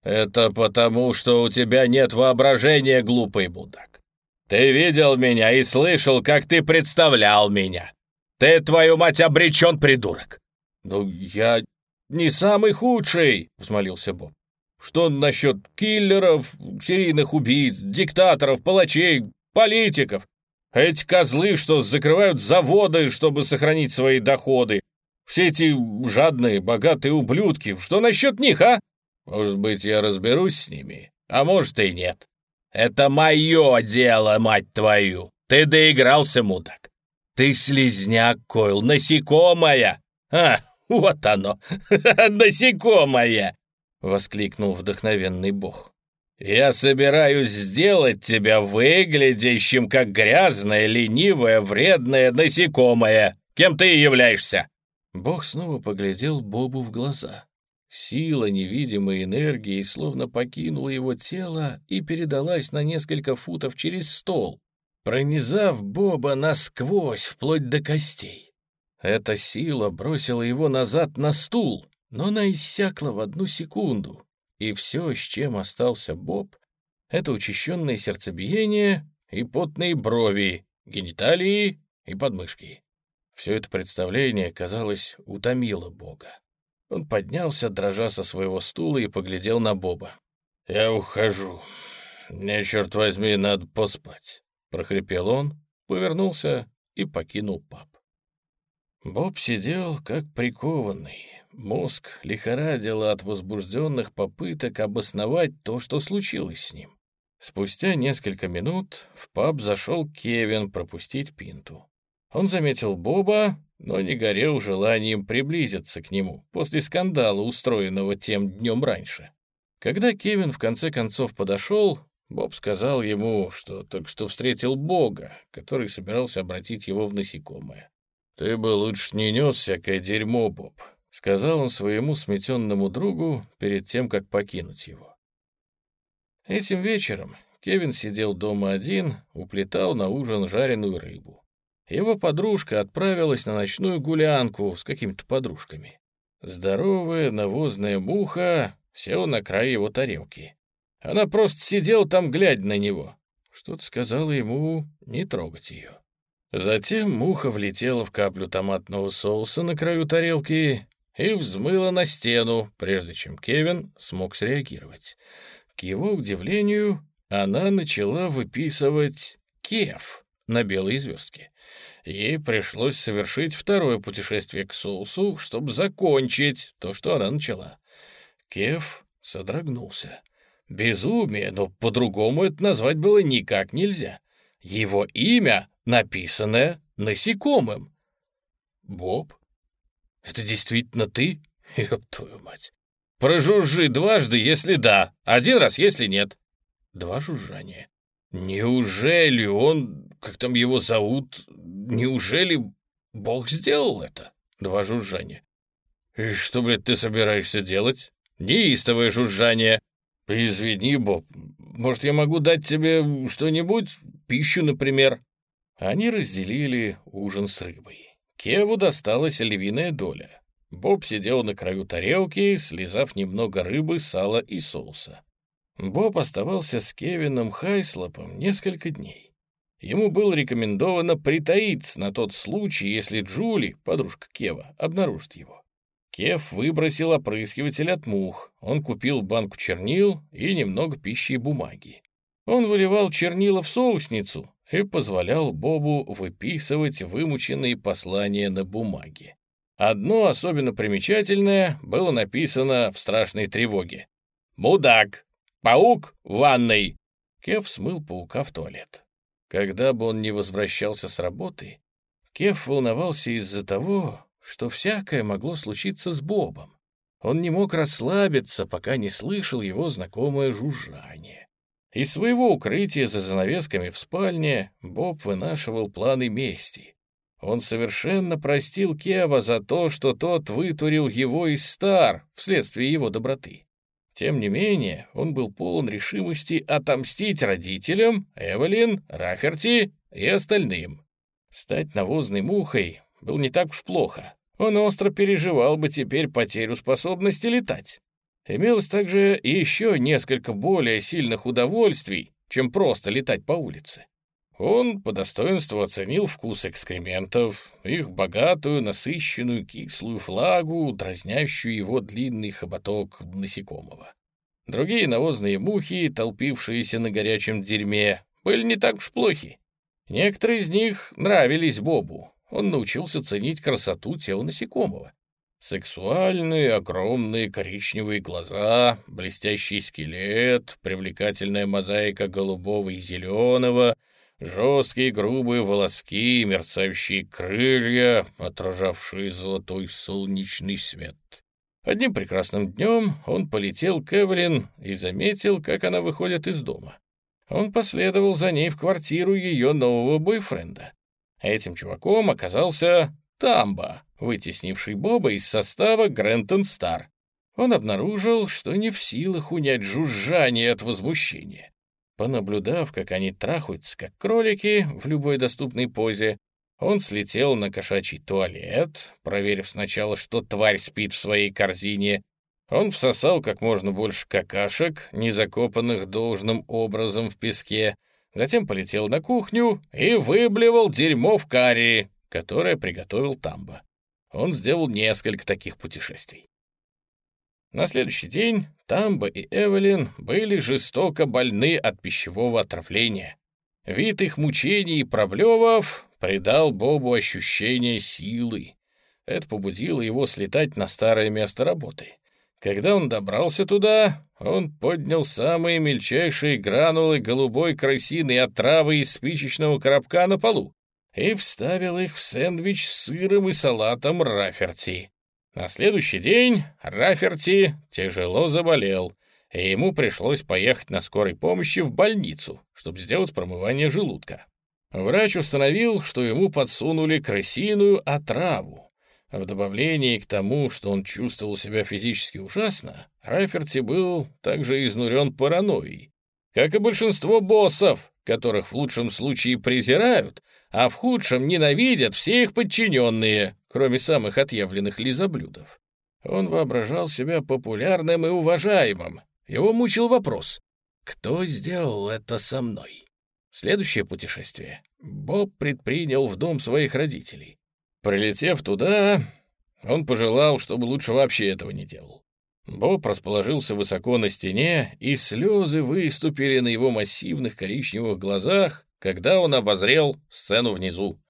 S1: «Это потому, что у тебя нет воображения, глупый мудак. Ты видел меня и слышал, как ты представлял меня. Ты, твою мать, обречен, придурок. Ну, я не самый худший, взмолился Боб. Что насчет киллеров, серийных убийц, диктаторов, палачей, политиков? Эти козлы, что закрывают заводы, чтобы сохранить свои доходы. Все эти жадные, богатые ублюдки. Что насчет них, а? Может быть, я разберусь с ними, а может и нет. Это мое дело, мать твою! Ты доигрался, мудак! Ты слезняк, Койл, насекомая! А, вот оно! Насекомая!» — воскликнул вдохновенный бог. «Я собираюсь сделать тебя выглядящим, как грязное, ленивое, вредное насекомое. Кем ты являешься?» Бог снова поглядел Бобу в глаза. Сила невидимой энергии словно покинула его тело и передалась на несколько футов через стол, пронизав Боба насквозь, вплоть до костей. Эта сила бросила его назад на стул, но она иссякла в одну секунду, и все, с чем остался Боб, это учащенное сердцебиение и потные брови, гениталии и подмышки. Все это представление, казалось, утомило Бога. Он поднялся, дрожа со своего стула, и поглядел на Боба. «Я ухожу. Мне, черт возьми, надо поспать. прохрипел он, повернулся и покинул паб. Боб сидел как прикованный. Мозг лихорадил от возбужденных попыток обосновать то, что случилось с ним. Спустя несколько минут в паб зашел Кевин пропустить пинту. Он заметил Боба, но не горел желанием приблизиться к нему после скандала, устроенного тем днем раньше. Когда Кевин в конце концов подошел, Боб сказал ему, что только что встретил Бога, который собирался обратить его в насекомое. «Ты бы лучше не нес всякое дерьмо, Боб», — сказал он своему сметенному другу перед тем, как покинуть его. Этим вечером Кевин сидел дома один, уплетал на ужин жареную рыбу. Его подружка отправилась на ночную гулянку с какими-то подружками. Здоровая навозная муха села на край его тарелки. Она просто сидела там, глядя на него. Что-то сказала ему не трогать ее. Затем муха влетела в каплю томатного соуса на краю тарелки и взмыла на стену, прежде чем Кевин смог среагировать. К его удивлению, она начала выписывать «Кев» на белой звездке. Ей пришлось совершить второе путешествие к соусу, чтобы закончить то, что она начала. Кев содрогнулся. Безумие, но по-другому это назвать было никак нельзя. Его имя, написанное насекомым. Боб? Это действительно ты? Ёб твою мать. Прожужжи дважды, если да, один раз, если нет. Два жужжания. Неужели он, как там его зовут, неужели Бог сделал это? Два жужжания. И что, блядь, ты собираешься делать? Неистовое жужжание. «Извини, Боб, может, я могу дать тебе что-нибудь? Пищу, например?» Они разделили ужин с рыбой. Кеву досталась львиная доля. Боб сидел на краю тарелки, слезав немного рыбы, сала и соуса. Боб оставался с Кевином Хайслопом несколько дней. Ему было рекомендовано притаиться на тот случай, если Джули, подружка Кева, обнаружит его. Кеф выбросил опрыскиватель от мух. Он купил банку чернил и немного пищи и бумаги. Он выливал чернила в соусницу и позволял Бобу выписывать вымученные послания на бумаге. Одно особенно примечательное было написано в страшной тревоге. «Мудак! Паук в ванной!» Кеф смыл паука в туалет. Когда бы он не возвращался с работы, Кеф волновался из-за того, что всякое могло случиться с Бобом. Он не мог расслабиться, пока не слышал его знакомое жужжание. Из своего укрытия за занавесками в спальне Боб вынашивал планы мести. Он совершенно простил Кева за то, что тот вытурил его из стар вследствие его доброты. Тем не менее, он был полон решимости отомстить родителям, Эвелин, Раферти и остальным. Стать навозной мухой был не так уж плохо. Он остро переживал бы теперь потерю способности летать. Имелось также еще несколько более сильных удовольствий, чем просто летать по улице. Он по достоинству оценил вкус экскрементов, их богатую, насыщенную, кислую флагу, дразнящую его длинный хоботок насекомого. Другие навозные мухи, толпившиеся на горячем дерьме, были не так уж плохи. Некоторые из них нравились Бобу, он научился ценить красоту тела насекомого. Сексуальные, огромные коричневые глаза, блестящий скелет, привлекательная мозаика голубого и зеленого, жесткие грубые волоски, мерцающие крылья, отражавшие золотой солнечный свет. Одним прекрасным днем он полетел к Эвелин и заметил, как она выходит из дома. Он последовал за ней в квартиру ее нового бойфренда. Этим чуваком оказался Тамба, вытеснивший Боба из состава Грентон Стар. Он обнаружил, что не в силах унять жужжание от возмущения. Понаблюдав, как они трахаются, как кролики, в любой доступной позе, он слетел на кошачий туалет, проверив сначала, что тварь спит в своей корзине. Он всосал как можно больше какашек, не закопанных должным образом в песке, затем полетел на кухню и выблевал дерьмо в карри, которое приготовил Тамба. Он сделал несколько таких путешествий. На следующий день Тамба и Эвелин были жестоко больны от пищевого отравления. Вид их мучений и проблевов придал Бобу ощущение силы. Это побудило его слетать на старое место работы. Когда он добрался туда, он поднял самые мельчайшие гранулы голубой крысиной отравы из спичечного коробка на полу и вставил их в сэндвич с сыром и салатом Раферти. На следующий день Раферти тяжело заболел, и ему пришлось поехать на скорой помощи в больницу, чтобы сделать промывание желудка. Врач установил, что ему подсунули крысиную отраву. В добавлении к тому, что он чувствовал себя физически ужасно, Раферти был также изнурен паранойей. Как и большинство боссов, которых в лучшем случае презирают, а в худшем ненавидят все их подчиненные, кроме самых отъявленных лизоблюдов. Он воображал себя популярным и уважаемым. Его мучил вопрос «Кто сделал это со мной?» Следующее путешествие Боб предпринял в дом своих родителей. Прилетев туда, он пожелал, чтобы лучше вообще этого не делал. Боб расположился высоко на стене, и слезы выступили на его массивных коричневых глазах, когда он обозрел сцену внизу.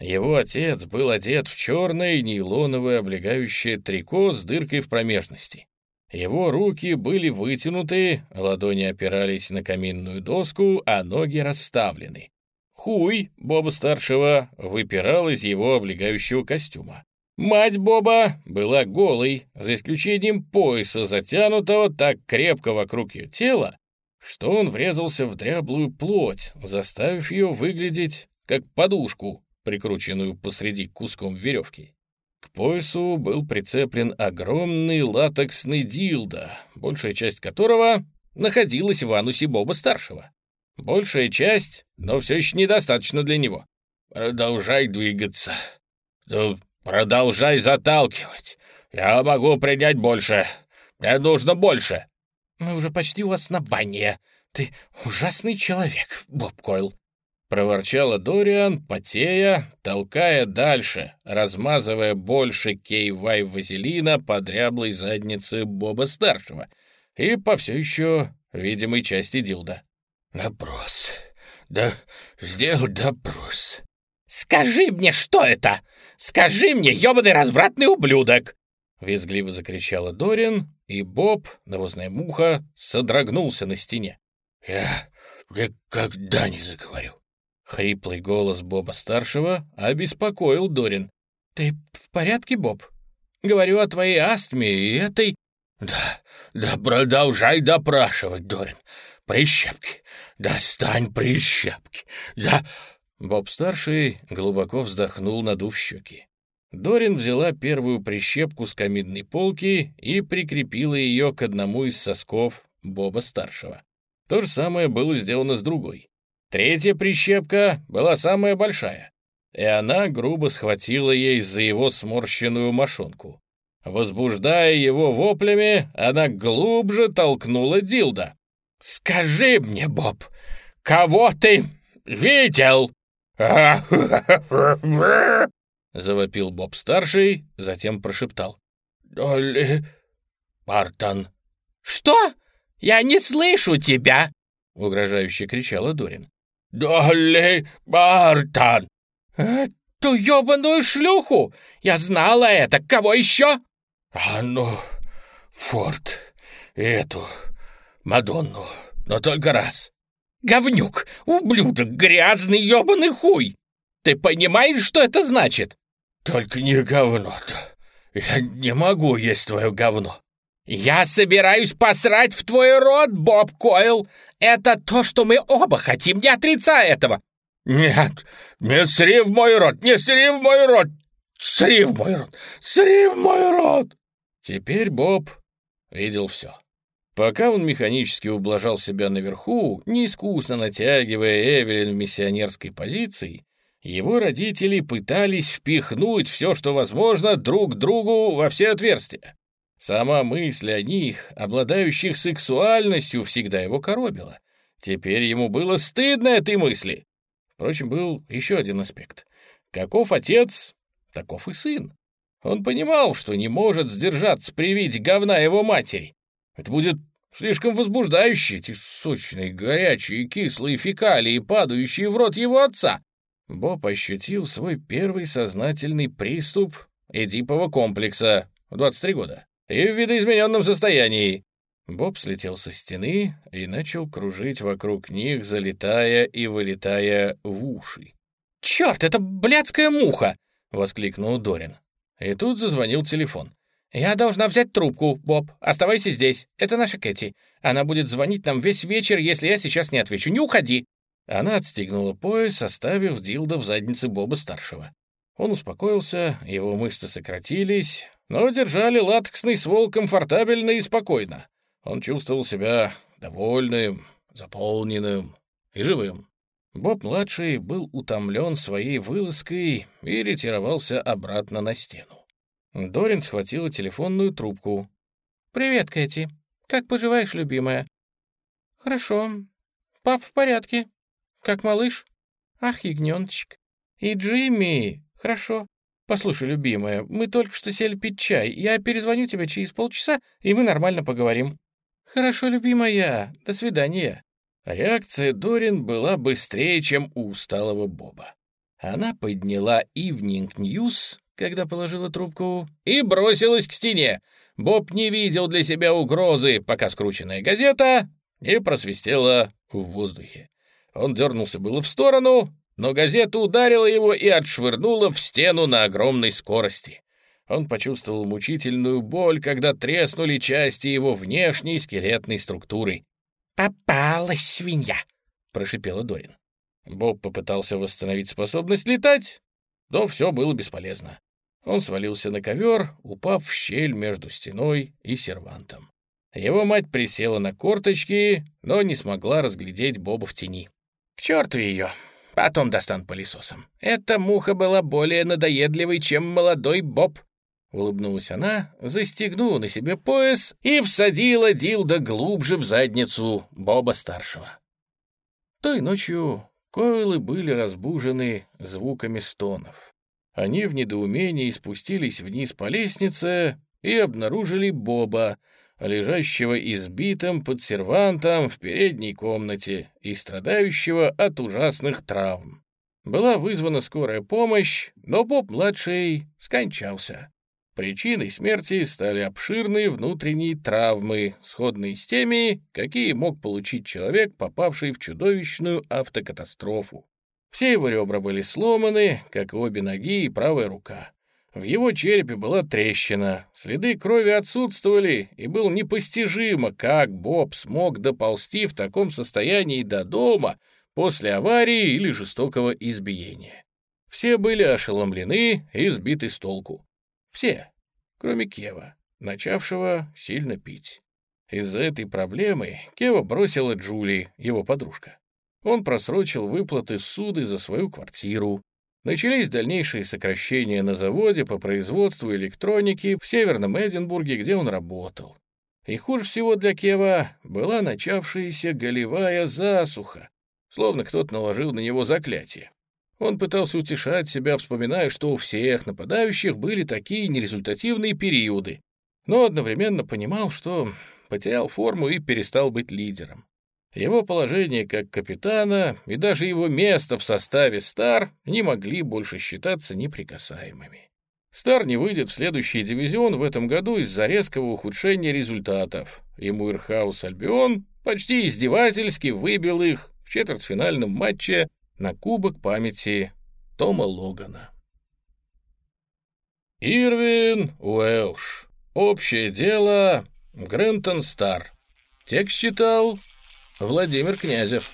S1: Его отец был одет в черное нейлоновое облегающее трико с дыркой в промежности. Его руки были вытянуты, ладони опирались на каминную доску, а ноги расставлены. Хуй Боба-старшего выпирал из его облегающего костюма. Мать Боба была голой, за исключением пояса, затянутого так крепко вокруг ее тела, что он врезался в дряблую плоть, заставив ее выглядеть как подушку, прикрученную посреди куском веревки. К поясу был прицеплен огромный латексный дилдо, большая часть которого находилась в анусе Боба-старшего. Большая часть, но все еще недостаточно для него. «Продолжай двигаться. «Продолжай заталкивать. Я могу принять больше. Мне нужно больше».
S2: «Мы уже почти у основания. Ты ужасный человек, Боб Койл», —
S1: проворчала Дориан, потея, толкая дальше, размазывая больше кей-вай вазелина по дряблой заднице Боба-старшего и по все еще видимой части Дилда. «Допрос. Да, сделал допрос.
S2: «Скажи мне, что это? Скажи мне, ёбаный развратный ублюдок!»
S1: Визгливо закричала Дорин, и Боб, навозная муха, содрогнулся на стене. «Я никогда не заговорю!» Хриплый голос Боба-старшего обеспокоил Дорин.
S2: «Ты в порядке, Боб? Говорю о твоей астме и этой...»
S3: «Да, да продолжай допрашивать, Дорин. Прищепки. Достань прищепки. Да...»
S1: Боб-старший глубоко вздохнул, надув щеки. Дорин взяла первую прищепку с каминной полки и прикрепила ее к одному из сосков Боба-старшего. То же самое было сделано с другой. Третья прищепка была самая большая, и она грубо схватила ей за его сморщенную мошонку. Возбуждая его воплями, она глубже толкнула Дилда.
S2: «Скажи мне, Боб, кого ты видел?»
S1: Завопил Боб-старший, затем прошептал.
S3: «Долли Бартон».
S2: «Что? Я не слышу тебя!»
S1: — угрожающе кричала Дорин.
S3: «Долли Бартон!»
S2: «Эту ёбаную шлюху! Я знала это! Кого еще?»
S3: «А ну, Форд, эту, Мадонну, но только раз».
S2: Говнюк, ублюдок, грязный ёбаный хуй! Ты понимаешь, что это значит?»
S3: «Только не говно-то. Я не могу есть твое говно».
S2: «Я собираюсь посрать в твой рот, Боб Койл! Это то, что мы оба хотим, не отрицай этого!»
S3: «Нет, не сри в мой рот, не сри в мой рот! Сри в мой рот, сри в мой рот!»
S1: Теперь Боб видел все. Пока он механически ублажал себя наверху, неискусно натягивая Эвелин в миссионерской позиции, его родители пытались впихнуть все, что возможно, друг другу во все отверстия. Сама мысль о них, обладающих сексуальностью, всегда его коробила. Теперь ему было стыдно этой мысли. Впрочем, был еще один аспект. Каков отец, таков и сын. Он понимал, что не может сдержаться при виде говна его матери. Это будет
S4: Слишком возбуждающие эти сочные, горячие, кислые фекалии, падающие в рот его отца.
S3: Боб ощутил свой первый сознательный приступ Эдипова комплекса в 23 года и в видоизмененном состоянии. Боб слетел со стены и начал кружить вокруг них, залетая и вылетая в уши.
S4: «Черт, это блядская муха!»
S3: — воскликнул Дорин. И тут зазвонил телефон.
S4: «Я должна взять трубку, Боб. Оставайся здесь. Это наша Кэти. Она будет звонить нам весь вечер, если я сейчас не отвечу. Не уходи!»
S3: Она отстегнула пояс, оставив Дилда в заднице Боба-старшего. Он успокоился, его мышцы сократились, но держали латексный ствол комфортабельно и спокойно. Он чувствовал себя довольным, заполненным и живым. Боб-младший был утомлен своей вылазкой и ретировался обратно на стену. Дорин схватила телефонную трубку.
S5: «Привет, Кэти. Как поживаешь, любимая?» «Хорошо. Пап в порядке. Как малыш?» «Ах, ягненочек. И Джимми. Хорошо. Послушай, любимая, мы только что сели пить чай. Я перезвоню тебе через полчаса, и мы нормально поговорим». «Хорошо, любимая. До свидания».
S3: Реакция Дорин была быстрее, чем у усталого Боба. Она подняла Evening News, когда положила трубку, и бросилась к стене. Боб не видел для себя угрозы, пока скрученная газета не просвистела в воздухе. Он дернулся было в сторону, но газета ударила его и отшвырнула в стену на огромной скорости. Он почувствовал мучительную боль, когда треснули части его внешней скелетной структуры.
S5: «Попалась свинья!»
S3: — прошипела Дорин. Боб попытался восстановить способность летать, но все было бесполезно. Он свалился на ковер, упав в щель между стеной и сервантом. Его мать присела на корточки, но не смогла разглядеть Боба в тени.
S5: «К черту ее! Потом достану пылесосом. Эта муха была более надоедливой, чем молодой Боб!»
S3: Улыбнулась она, застегнула на себе пояс и всадила Дилда глубже в задницу Боба-старшего. Той ночью койлы были разбужены звуками стонов. Они в недоумении спустились вниз по лестнице и обнаружили Боба, лежащего избитым под сервантом в передней комнате и страдающего от ужасных травм. Была вызвана скорая помощь, но Боб-младший скончался. Причиной смерти стали обширные внутренние травмы, сходные с теми, какие мог получить человек, попавший в чудовищную автокатастрофу. Все его ребра были сломаны, как и обе ноги и правая рука. В его черепе была трещина, следы крови отсутствовали, и было непостижимо, как Боб смог доползти в таком состоянии до дома после аварии или жестокого избиения. Все были ошеломлены и сбиты с толку. Все, кроме Кева, начавшего сильно пить. Из-за этой проблемы Кева бросила Джули, его подружка. Он просрочил выплаты суды за свою квартиру. Начались дальнейшие сокращения на заводе по производству электроники в Северном Эдинбурге, где он работал. И хуже всего для Кева была начавшаяся голевая засуха, словно кто-то наложил на него заклятие. Он пытался утешать себя, вспоминая, что у всех нападающих были такие нерезультативные периоды, но одновременно понимал, что потерял форму и перестал быть лидером. Его положение как капитана и даже его место в составе Стар не могли больше считаться неприкасаемыми. Стар не выйдет в следующий дивизион в этом году из-за резкого ухудшения результатов, и Муирхаус Альбион почти издевательски выбил их в четвертьфинальном матче на кубок памяти Тома Логана. Ирвин Уэлш. Общее дело Грентон Стар. Текст читал Владимир Князев.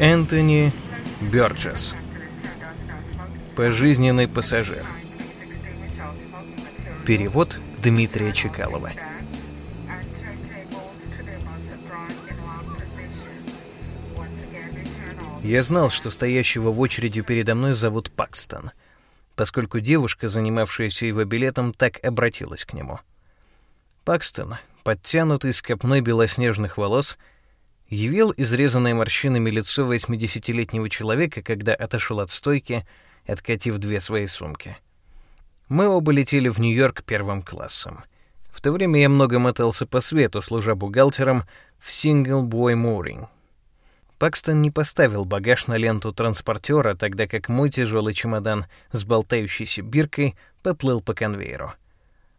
S1: Энтони Бёрджес. Пожизненный пассажир. Перевод Дмитрия Чекалова. Я знал, что стоящего в очереди передо мной зовут Пакстон, поскольку девушка, занимавшаяся его билетом, так обратилась к нему. Пакстон, подтянутый с копной белоснежных волос, явил изрезанное морщинами лицо 80-летнего человека, когда отошел от стойки, откатив две свои сумки. Мы оба летели в Нью-Йорк первым классом. В то время я много мотался по свету, служа бухгалтером в Single Boy Mooring. Пакстон не поставил багаж на ленту транспортера, тогда как мой тяжелый чемодан с болтающейся биркой поплыл по конвейеру.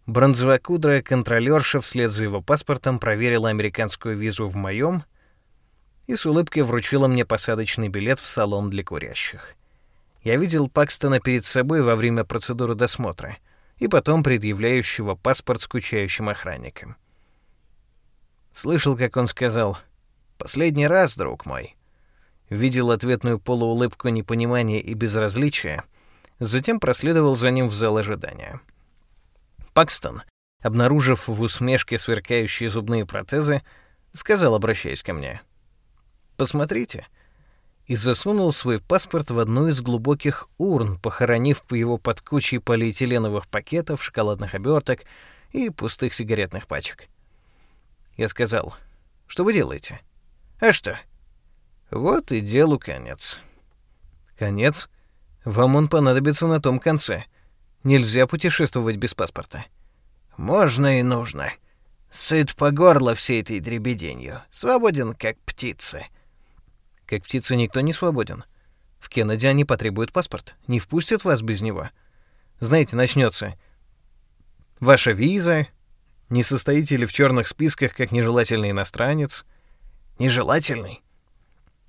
S1: Бронзовокудрая контролерша вслед за его паспортом проверила американскую визу в моем и с улыбкой вручила мне посадочный билет в салон для курящих. Я видел Пакстона перед собой во время процедуры досмотра и потом предъявляющего паспорт скучающим охранникам. Слышал, как он сказал «Последний раз, друг мой». Видел ответную полуулыбку непонимания и безразличия, затем проследовал за ним в зал ожидания. Пакстон, обнаружив в усмешке сверкающие зубные протезы, сказал, обращаясь ко мне, «Посмотрите», и засунул свой паспорт в одну из глубоких урн, похоронив его под кучей полиэтиленовых пакетов, шоколадных оберток и пустых сигаретных пачек. Я сказал, «Что вы делаете?» «А что?» «Вот и делу конец». «Конец? Вам он понадобится на том конце. Нельзя путешествовать без паспорта».
S6: «Можно и нужно. Сыт по горло всей этой дребеденью. Свободен, как птица».
S1: Как птица никто не свободен. В Кеннеди они потребуют паспорт. Не впустят вас без него. Знаете, начнется. Ваша виза. Не состоите ли в черных списках как нежелательный иностранец?
S6: Нежелательный?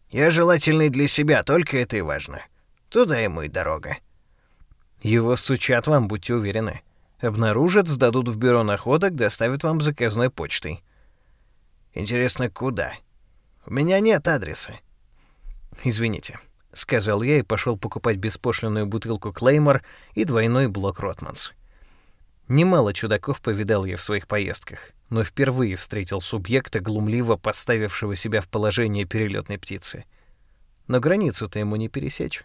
S6: Я желательный для себя, только это и важно. Туда ему и дорога.
S1: Его всучат вам, будьте уверены. Обнаружат, сдадут в бюро находок, доставят вам заказной почтой.
S6: Интересно, куда? У меня нет адреса.
S1: «Извините», — сказал я и пошел покупать беспошлинную бутылку Клеймор и двойной блок Ротманс. Немало чудаков повидал я в своих поездках, но впервые встретил субъекта, глумливо поставившего себя в положение перелетной птицы. Но границу-то ему не пересечь.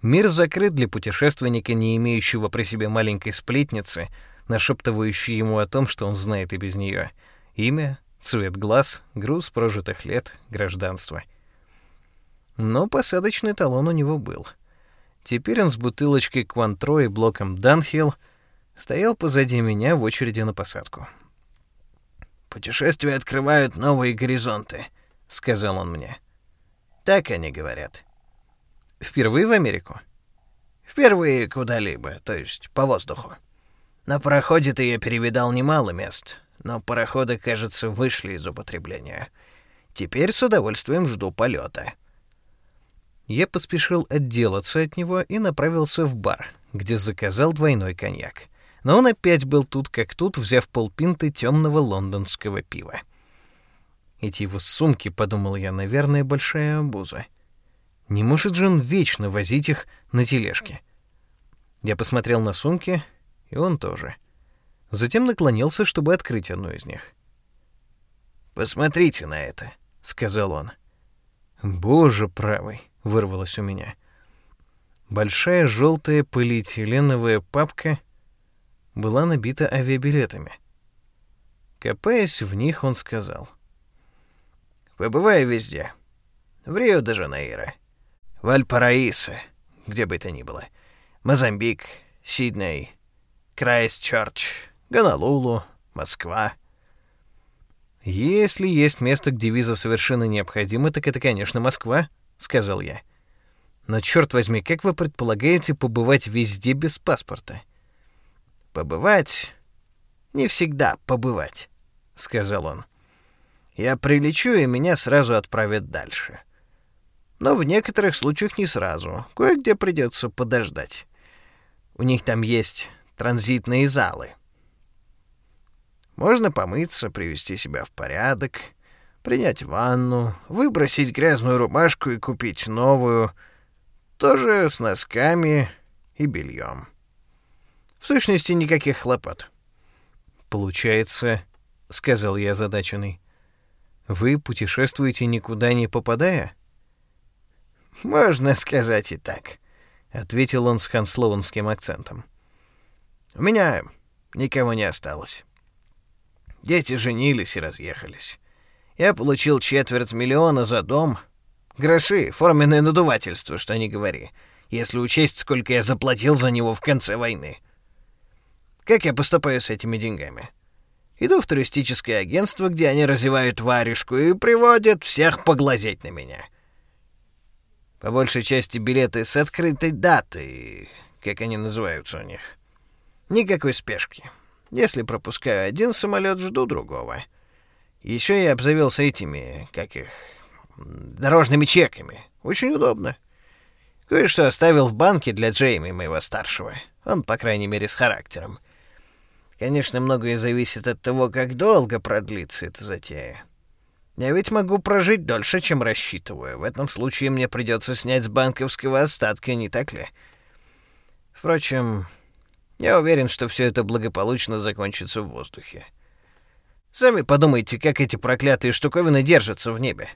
S1: Мир закрыт для путешественника, не имеющего при себе маленькой сплетницы, нашептывающей ему о том, что он знает и без нее. Имя, цвет глаз, груз прожитых лет, гражданство — но посадочный талон у него был. Теперь он с бутылочкой Квантро и блоком Данхилл стоял позади меня в очереди на посадку.
S6: «Путешествия открывают новые горизонты», — сказал он мне. «Так они говорят».
S1: «Впервые в Америку?»
S6: «Впервые куда-либо, то есть по воздуху. На пароходе-то я перевидал немало мест, но пароходы, кажется, вышли из употребления. Теперь с удовольствием жду полета.
S1: Я поспешил отделаться от него и направился в бар, где заказал двойной коньяк. Но он опять был тут как тут, взяв полпинты темного лондонского пива. Эти его сумки, подумал я, наверное, большая обуза. Не может же он вечно возить их на тележке. Я посмотрел на сумки, и он тоже. Затем наклонился, чтобы открыть одну из них.
S6: «Посмотрите на это», — сказал он.
S1: «Боже правый!» — вырвалось у меня. Большая желтая полиэтиленовая папка была набита авиабилетами. Копаясь в них, он сказал.
S6: «Побываю везде. В Рио-де-Жанейро, Вальпараисо, где бы это ни было, Мозамбик, Сидней, Крайстчерч, Гонолулу, Москва».
S1: «Если есть место, где виза совершенно необходима, так это, конечно, Москва», — сказал я. «Но, черт возьми, как вы предполагаете побывать везде без паспорта?»
S6: «Побывать? Не всегда побывать», — сказал он. «Я прилечу, и меня сразу отправят дальше. Но в некоторых случаях не сразу. Кое-где придется подождать. У них там есть транзитные залы. Можно помыться, привести себя в порядок, принять ванну, выбросить грязную рубашку и купить новую, тоже с носками и бельем. В сущности, никаких хлопот.
S1: «Получается, — сказал я озадаченный, — вы путешествуете никуда не попадая?»
S6: «Можно сказать и так», — ответил он с ханслоунским акцентом. «У меня никого не осталось».
S7: Дети женились и разъехались. Я получил четверть миллиона за дом. Гроши, форменное надувательство, что ни говори, если учесть, сколько я заплатил за него в конце войны. Как я поступаю с этими деньгами? Иду в туристическое агентство, где они развивают варежку и приводят всех поглазеть на меня. По большей части билеты с открытой датой, как они называются у них. Никакой спешки. Если пропускаю один самолет, жду другого. Еще я обзавелся этими, как их, дорожными чеками. Очень удобно. Кое-что оставил в банке для Джейми, моего старшего. Он, по крайней мере, с характером. Конечно, многое зависит от того, как долго продлится эта затея. Я ведь могу прожить дольше, чем рассчитываю. В этом случае мне придется снять с банковского остатка, не так ли? Впрочем, я уверен, что все это благополучно закончится в воздухе. Сами подумайте, как эти проклятые штуковины держатся в небе.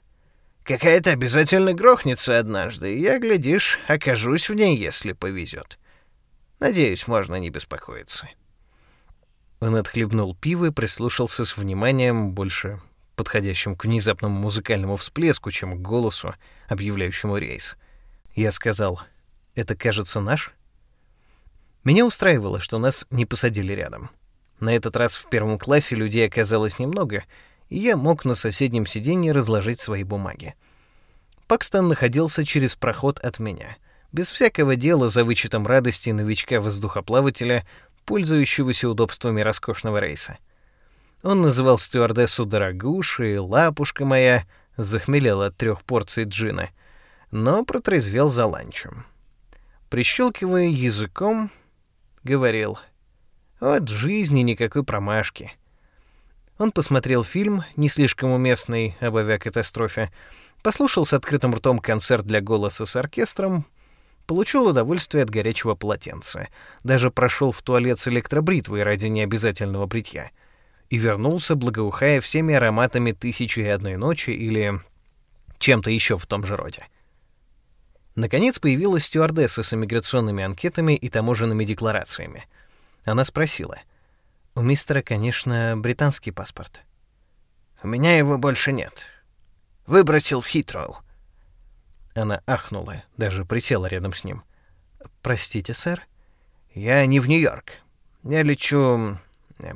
S7: Какая-то обязательно грохнется однажды, и я, глядишь, окажусь в ней, если повезет. Надеюсь, можно не беспокоиться.
S1: Он отхлебнул пиво и прислушался с вниманием, больше подходящим к внезапному музыкальному всплеску, чем к голосу, объявляющему рейс. Я сказал, «Это, кажется, наш?» Меня устраивало, что нас не посадили рядом. На этот раз в первом классе людей оказалось немного, и я мог на соседнем сиденье разложить свои бумаги. Пакстон находился через проход от меня. Без всякого дела за вычетом радости новичка-воздухоплавателя пользующегося удобствами роскошного рейса. Он называл стюардессу «дорогуша» и «лапушка моя», захмелел от трех порций джина, но протрезвел за ланчем. Прищелкивая языком, говорил «От жизни никакой промашки». Он посмотрел фильм, не слишком уместный об авиакатастрофе, послушал с открытым ртом концерт для голоса с оркестром, Получил удовольствие от горячего полотенца. Даже прошел в туалет с электробритвой ради необязательного бритья. И вернулся, благоухая всеми ароматами «Тысячи и одной ночи» или чем-то еще в том же роде. Наконец появилась стюардесса с иммиграционными анкетами и таможенными декларациями. Она спросила. «У мистера, конечно, британский паспорт».
S7: «У меня его больше нет. Выбросил в Хитроу».
S1: Она ахнула, даже присела рядом с ним. «Простите, сэр?»
S7: «Я не в Нью-Йорк. Я лечу...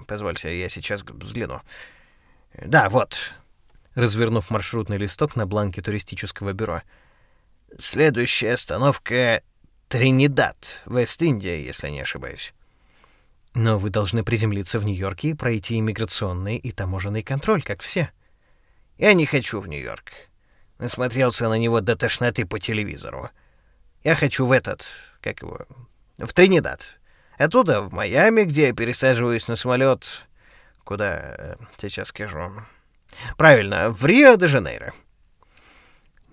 S7: Позвольте, я сейчас взгляну. Да, вот». Развернув маршрутный листок на бланке туристического бюро. «Следующая остановка — Тринидад, Вест-Индия, если не ошибаюсь».
S1: «Но вы должны приземлиться в Нью-Йорке и пройти иммиграционный и таможенный контроль, как все».
S7: «Я не хочу в Нью-Йорк. Насмотрелся на него до тошноты по телевизору. Я хочу в этот, как его, в Тринидад. Оттуда в Майами, где я пересаживаюсь на самолет. Куда, э, сейчас скажу. Правильно, в Рио-де-Жанейро.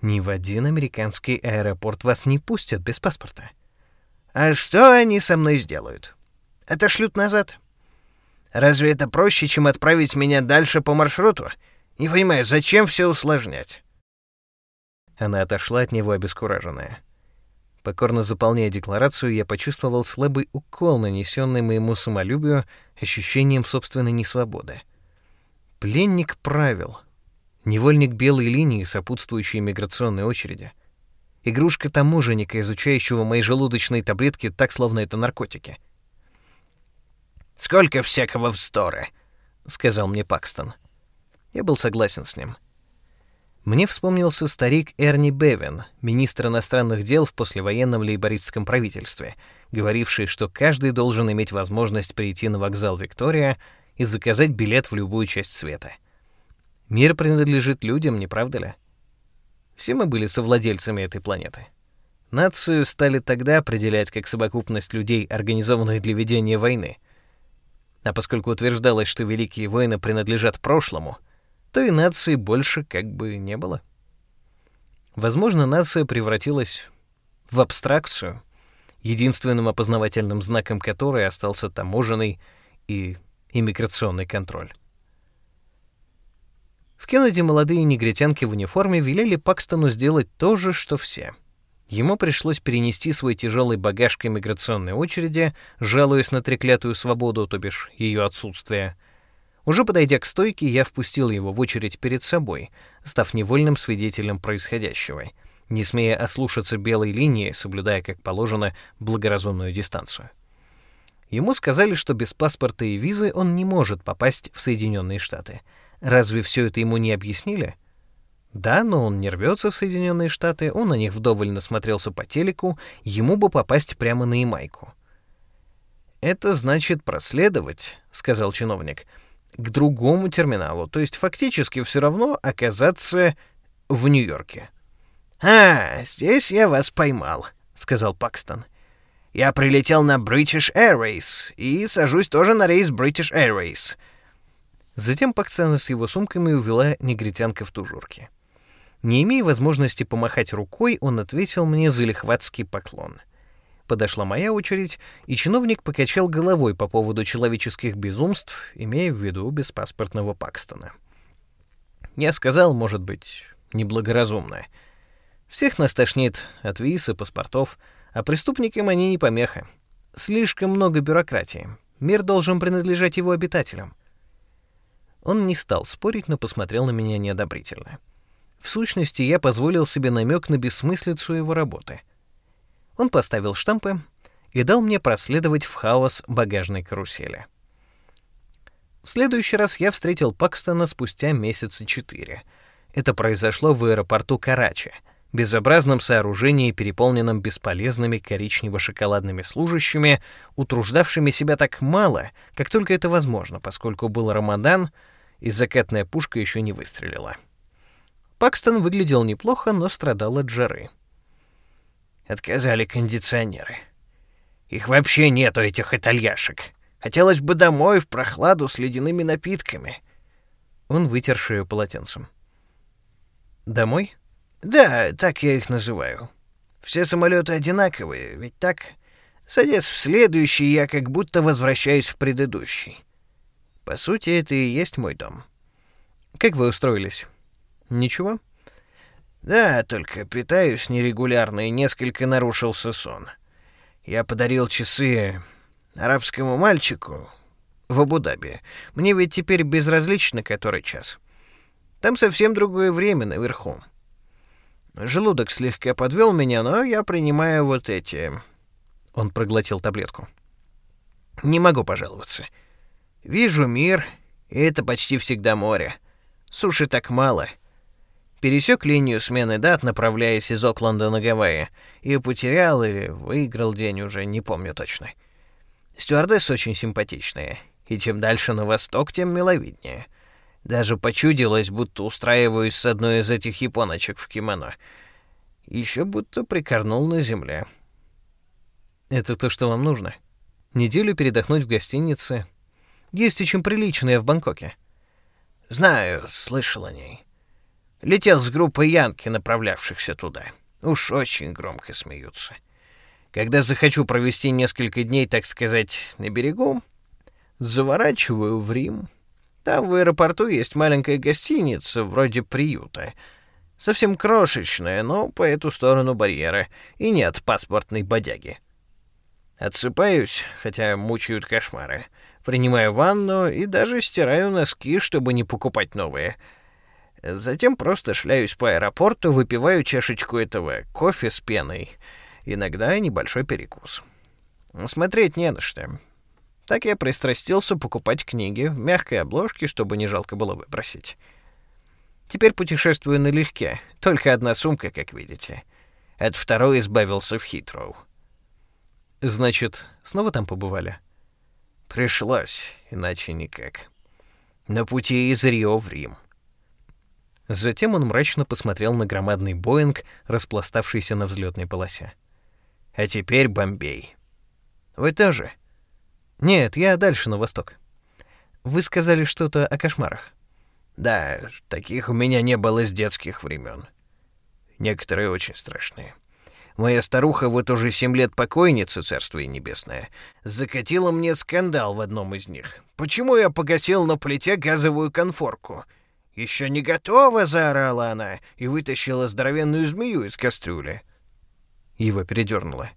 S1: Ни в один американский аэропорт вас не пустят без паспорта.
S7: А что они со мной сделают? Отошлют назад? Разве это проще, чем отправить меня дальше по маршруту? Не понимаю, зачем все усложнять?
S1: Она отошла от него обескураженная. Покорно заполняя декларацию, я почувствовал слабый укол, нанесенный моему самолюбию ощущением собственной несвободы. Пленник правил. Невольник белой линии, сопутствующей миграционной очереди. Игрушка таможенника, изучающего мои желудочные таблетки так, словно это наркотики.
S7: «Сколько всякого вздора!» — сказал мне Пакстон.
S1: Я был согласен с ним. Мне вспомнился старик Эрни Бевин, министр иностранных дел в послевоенном лейбористском правительстве, говоривший, что каждый должен иметь возможность прийти на вокзал Виктория и заказать билет в любую часть света. Мир принадлежит людям, не правда ли? Все мы были совладельцами этой планеты. Нацию стали тогда определять как совокупность людей, организованных для ведения войны. А поскольку утверждалось, что великие войны принадлежат прошлому — то и нации больше как бы не было. Возможно, нация превратилась в абстракцию, единственным опознавательным знаком которой остался таможенный и иммиграционный контроль. В Кеннеди молодые негритянки в униформе велели Пакстону сделать то же, что все. Ему пришлось перенести свой тяжелый багаж к иммиграционной очереди, жалуясь на треклятую свободу, то бишь ее отсутствие,
S8: Уже подойдя к стойке, я впустил его в очередь перед собой, став невольным свидетелем происходящего, не смея ослушаться белой линии, соблюдая, как положено, благоразумную дистанцию. Ему сказали, что без паспорта и визы он не может попасть в Соединенные Штаты. Разве все это ему не объяснили? Да, но он не рвется в Соединенные Штаты, он на них вдоволь насмотрелся по телеку, ему бы попасть прямо на Ямайку. «Это значит проследовать», — сказал чиновник, — к другому терминалу, то есть фактически все равно оказаться в Нью-Йорке.
S1: «А, здесь я вас поймал», — сказал Пакстон. «Я прилетел на British Airways и сажусь тоже на рейс British Airways».
S8: Затем Пакстона с его сумками увела негритянка в тужурке. Не имея возможности помахать рукой, он ответил мне залихватский поклон — Подошла моя очередь, и чиновник покачал головой по поводу человеческих безумств, имея в виду беспаспортного Пакстона. Я сказал, может быть, неблагоразумно. Всех нас тошнит от виз и паспортов, а преступникам они не помеха. Слишком много бюрократии. Мир должен принадлежать его обитателям. Он не стал спорить, но посмотрел на меня неодобрительно. В сущности, я позволил себе намек на бессмыслицу его работы — он поставил штампы и дал мне проследовать в хаос багажной карусели. В следующий раз я встретил Пакстона спустя месяца четыре. Это произошло в аэропорту Карачи, безобразном сооружении, переполненном бесполезными коричнево-шоколадными служащими, утруждавшими себя так мало, как только это возможно, поскольку был Рамадан, и закатная пушка еще не выстрелила. Пакстон выглядел неплохо, но страдал от жары.
S1: Отказали кондиционеры. Их вообще нету, этих итальяшек. Хотелось бы домой, в прохладу, с ледяными напитками.
S8: Он вытер шею полотенцем. Домой?
S1: Да, так я их называю. Все самолеты одинаковые, ведь так? Садясь в следующий, я как будто возвращаюсь в предыдущий. По сути, это и есть мой дом.
S8: Как вы устроились? Ничего?
S1: Да, только питаюсь нерегулярно и несколько нарушился сон. Я подарил часы арабскому мальчику в Абу-Даби. Мне ведь теперь безразлично, который час. Там совсем другое время наверху. Желудок слегка подвел меня, но я принимаю вот эти.
S8: Он проглотил таблетку.
S1: Не могу пожаловаться. Вижу мир, и это почти всегда море. Суши так мало — пересек линию смены дат, направляясь из Окленда на Гавайи, и потерял или выиграл день уже, не помню точно. Стюардессы очень симпатичные, и чем дальше на восток, тем миловиднее. Даже почудилось, будто устраиваюсь с одной из этих японочек в кимоно. Еще будто прикорнул на земле.
S8: Это то, что вам нужно? Неделю передохнуть в гостинице. Есть очень приличная в Бангкоке.
S1: Знаю, слышал о ней. Летел с группой Янки, направлявшихся туда. Уж очень громко смеются. Когда захочу провести несколько дней, так сказать, на берегу, заворачиваю в Рим. Там в аэропорту есть маленькая гостиница, вроде приюта. Совсем крошечная, но по эту сторону барьера, и нет паспортной бодяги. Отсыпаюсь, хотя мучают кошмары. Принимаю ванну и даже стираю носки, чтобы не покупать новые — Затем просто шляюсь по аэропорту, выпиваю чашечку этого кофе с пеной. Иногда небольшой перекус. Смотреть не на что. Так я пристрастился покупать книги в мягкой обложке, чтобы не жалко было выбросить. Теперь путешествую налегке, только одна сумка, как видите. От второй избавился в Хитроу.
S8: Значит, снова там побывали?
S1: Пришлось, иначе никак. На пути из Рио в Рим.
S8: Затем он мрачно посмотрел на громадный Боинг, распластавшийся на взлетной полосе.
S1: «А теперь Бомбей. Вы тоже?»
S8: «Нет, я дальше, на восток. Вы сказали что-то о кошмарах?»
S1: «Да, таких у меня не было с детских времен. Некоторые очень страшные. Моя старуха, вот уже семь лет покойница, царствие небесное, закатила мне скандал в одном из них. Почему я погасил на плите газовую конфорку?» Еще не готова, заорала она и вытащила здоровенную змею из кастрюли.
S8: Его передернуло.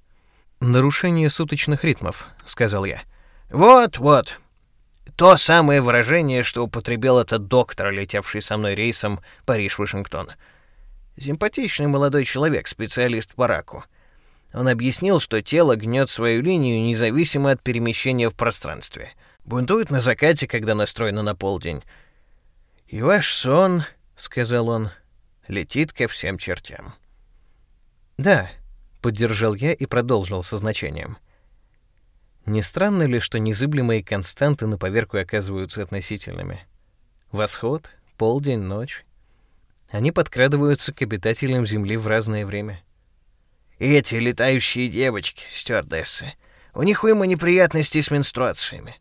S8: «Нарушение суточных ритмов», — сказал я.
S1: «Вот, вот.
S9: То самое выражение, что употребил этот доктор, летевший со мной рейсом Париж-Вашингтон. Симпатичный молодой человек, специалист по раку. Он объяснил, что тело гнет свою линию независимо от перемещения в пространстве. Бунтует на закате, когда настроено на полдень. «И ваш сон», — сказал он, — «летит ко всем чертям».
S1: «Да», — поддержал я и продолжил со значением. Не странно ли, что незыблемые константы на поверку оказываются относительными? Восход, полдень, ночь. Они подкрадываются к обитателям Земли в разное время.
S9: И эти летающие девочки, стюардессы, у них уйма неприятностей с менструациями.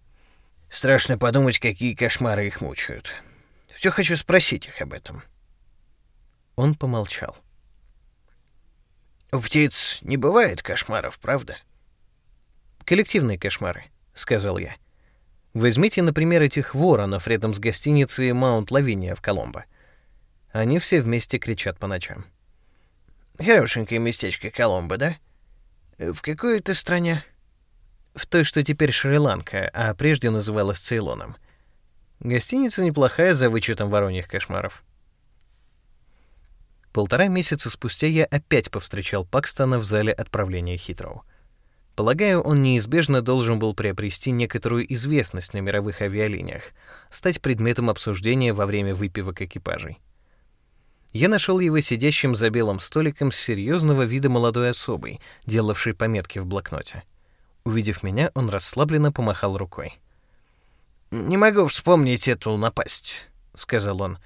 S9: Страшно подумать, какие кошмары их мучают. Все хочу спросить их об этом.
S1: Он помолчал.
S9: У птиц не бывает кошмаров, правда?
S1: коллективные кошмары», — сказал я. Возьмите, например, этих воронов рядом с гостиницей Маунт Лавиния в Коломбо. Они все вместе кричат по ночам.
S9: Хорошенькое местечко Коломбо, да? В какой это стране?
S1: В той, что теперь Шри-Ланка, а прежде называлась Цейлоном. Гостиница неплохая за вычетом вороньих кошмаров. Полтора месяца спустя я опять повстречал Пакстона в зале отправления Хитроу. Полагаю, он неизбежно должен был приобрести некоторую известность на мировых авиалиниях, стать предметом обсуждения во время выпивок экипажей. Я нашел его сидящим за белым столиком с серьезного вида молодой особой, делавшей пометки в блокноте. Увидев меня, он расслабленно помахал рукой.
S9: «Не могу вспомнить эту напасть», — сказал он.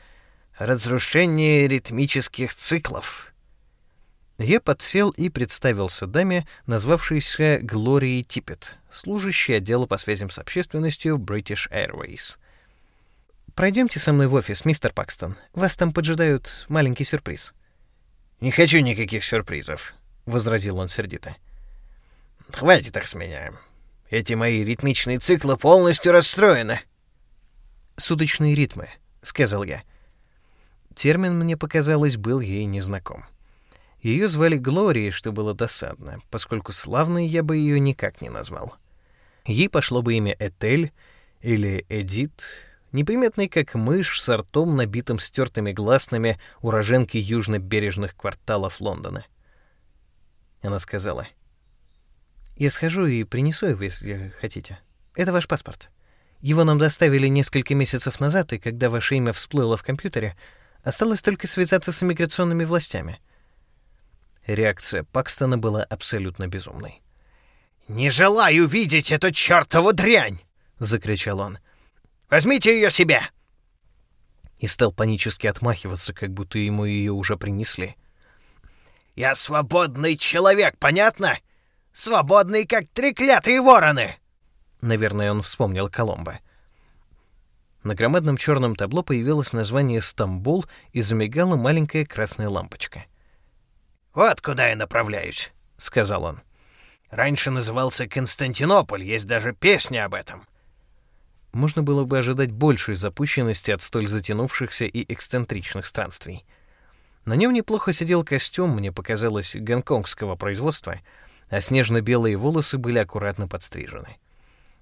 S9: «Разрушение ритмических циклов».
S1: Я подсел и представился даме, назвавшейся Глорией Типпет, служащей отдела по связям с общественностью British Airways. Пройдемте со мной в офис, мистер Пакстон. Вас там поджидают маленький сюрприз.
S9: Не хочу никаких сюрпризов, возразил он сердито. Хватит их с меня. Эти мои ритмичные циклы полностью расстроены.
S1: Суточные ритмы, сказал я. Термин мне показалось был ей незнаком. Ее звали Глорией, что было досадно, поскольку славной я бы ее никак не назвал. Ей пошло бы имя Этель или Эдит, неприметный как мышь с ртом, набитым стертыми гласными уроженки южно-бережных кварталов Лондона. Она сказала, «Я схожу и принесу его, если хотите. Это ваш паспорт. Его нам доставили несколько месяцев назад, и когда ваше имя всплыло в компьютере, осталось только связаться с иммиграционными властями — Реакция Пакстона была абсолютно безумной.
S9: «Не желаю видеть эту чертову дрянь!» — закричал он. «Возьмите ее себе!»
S1: И стал панически отмахиваться, как будто ему ее уже принесли.
S9: «Я свободный человек, понятно? Свободный, как треклятые вороны!»
S1: Наверное, он вспомнил Коломбо. На громадном черном табло появилось название «Стамбул» и замигала маленькая красная лампочка.
S9: «Вот куда я направляюсь», — сказал он. «Раньше назывался Константинополь, есть даже песня об этом».
S1: Можно было бы ожидать большей запущенности от столь затянувшихся и эксцентричных странствий. На нем неплохо сидел костюм, мне показалось, гонконгского производства, а снежно-белые волосы были аккуратно подстрижены.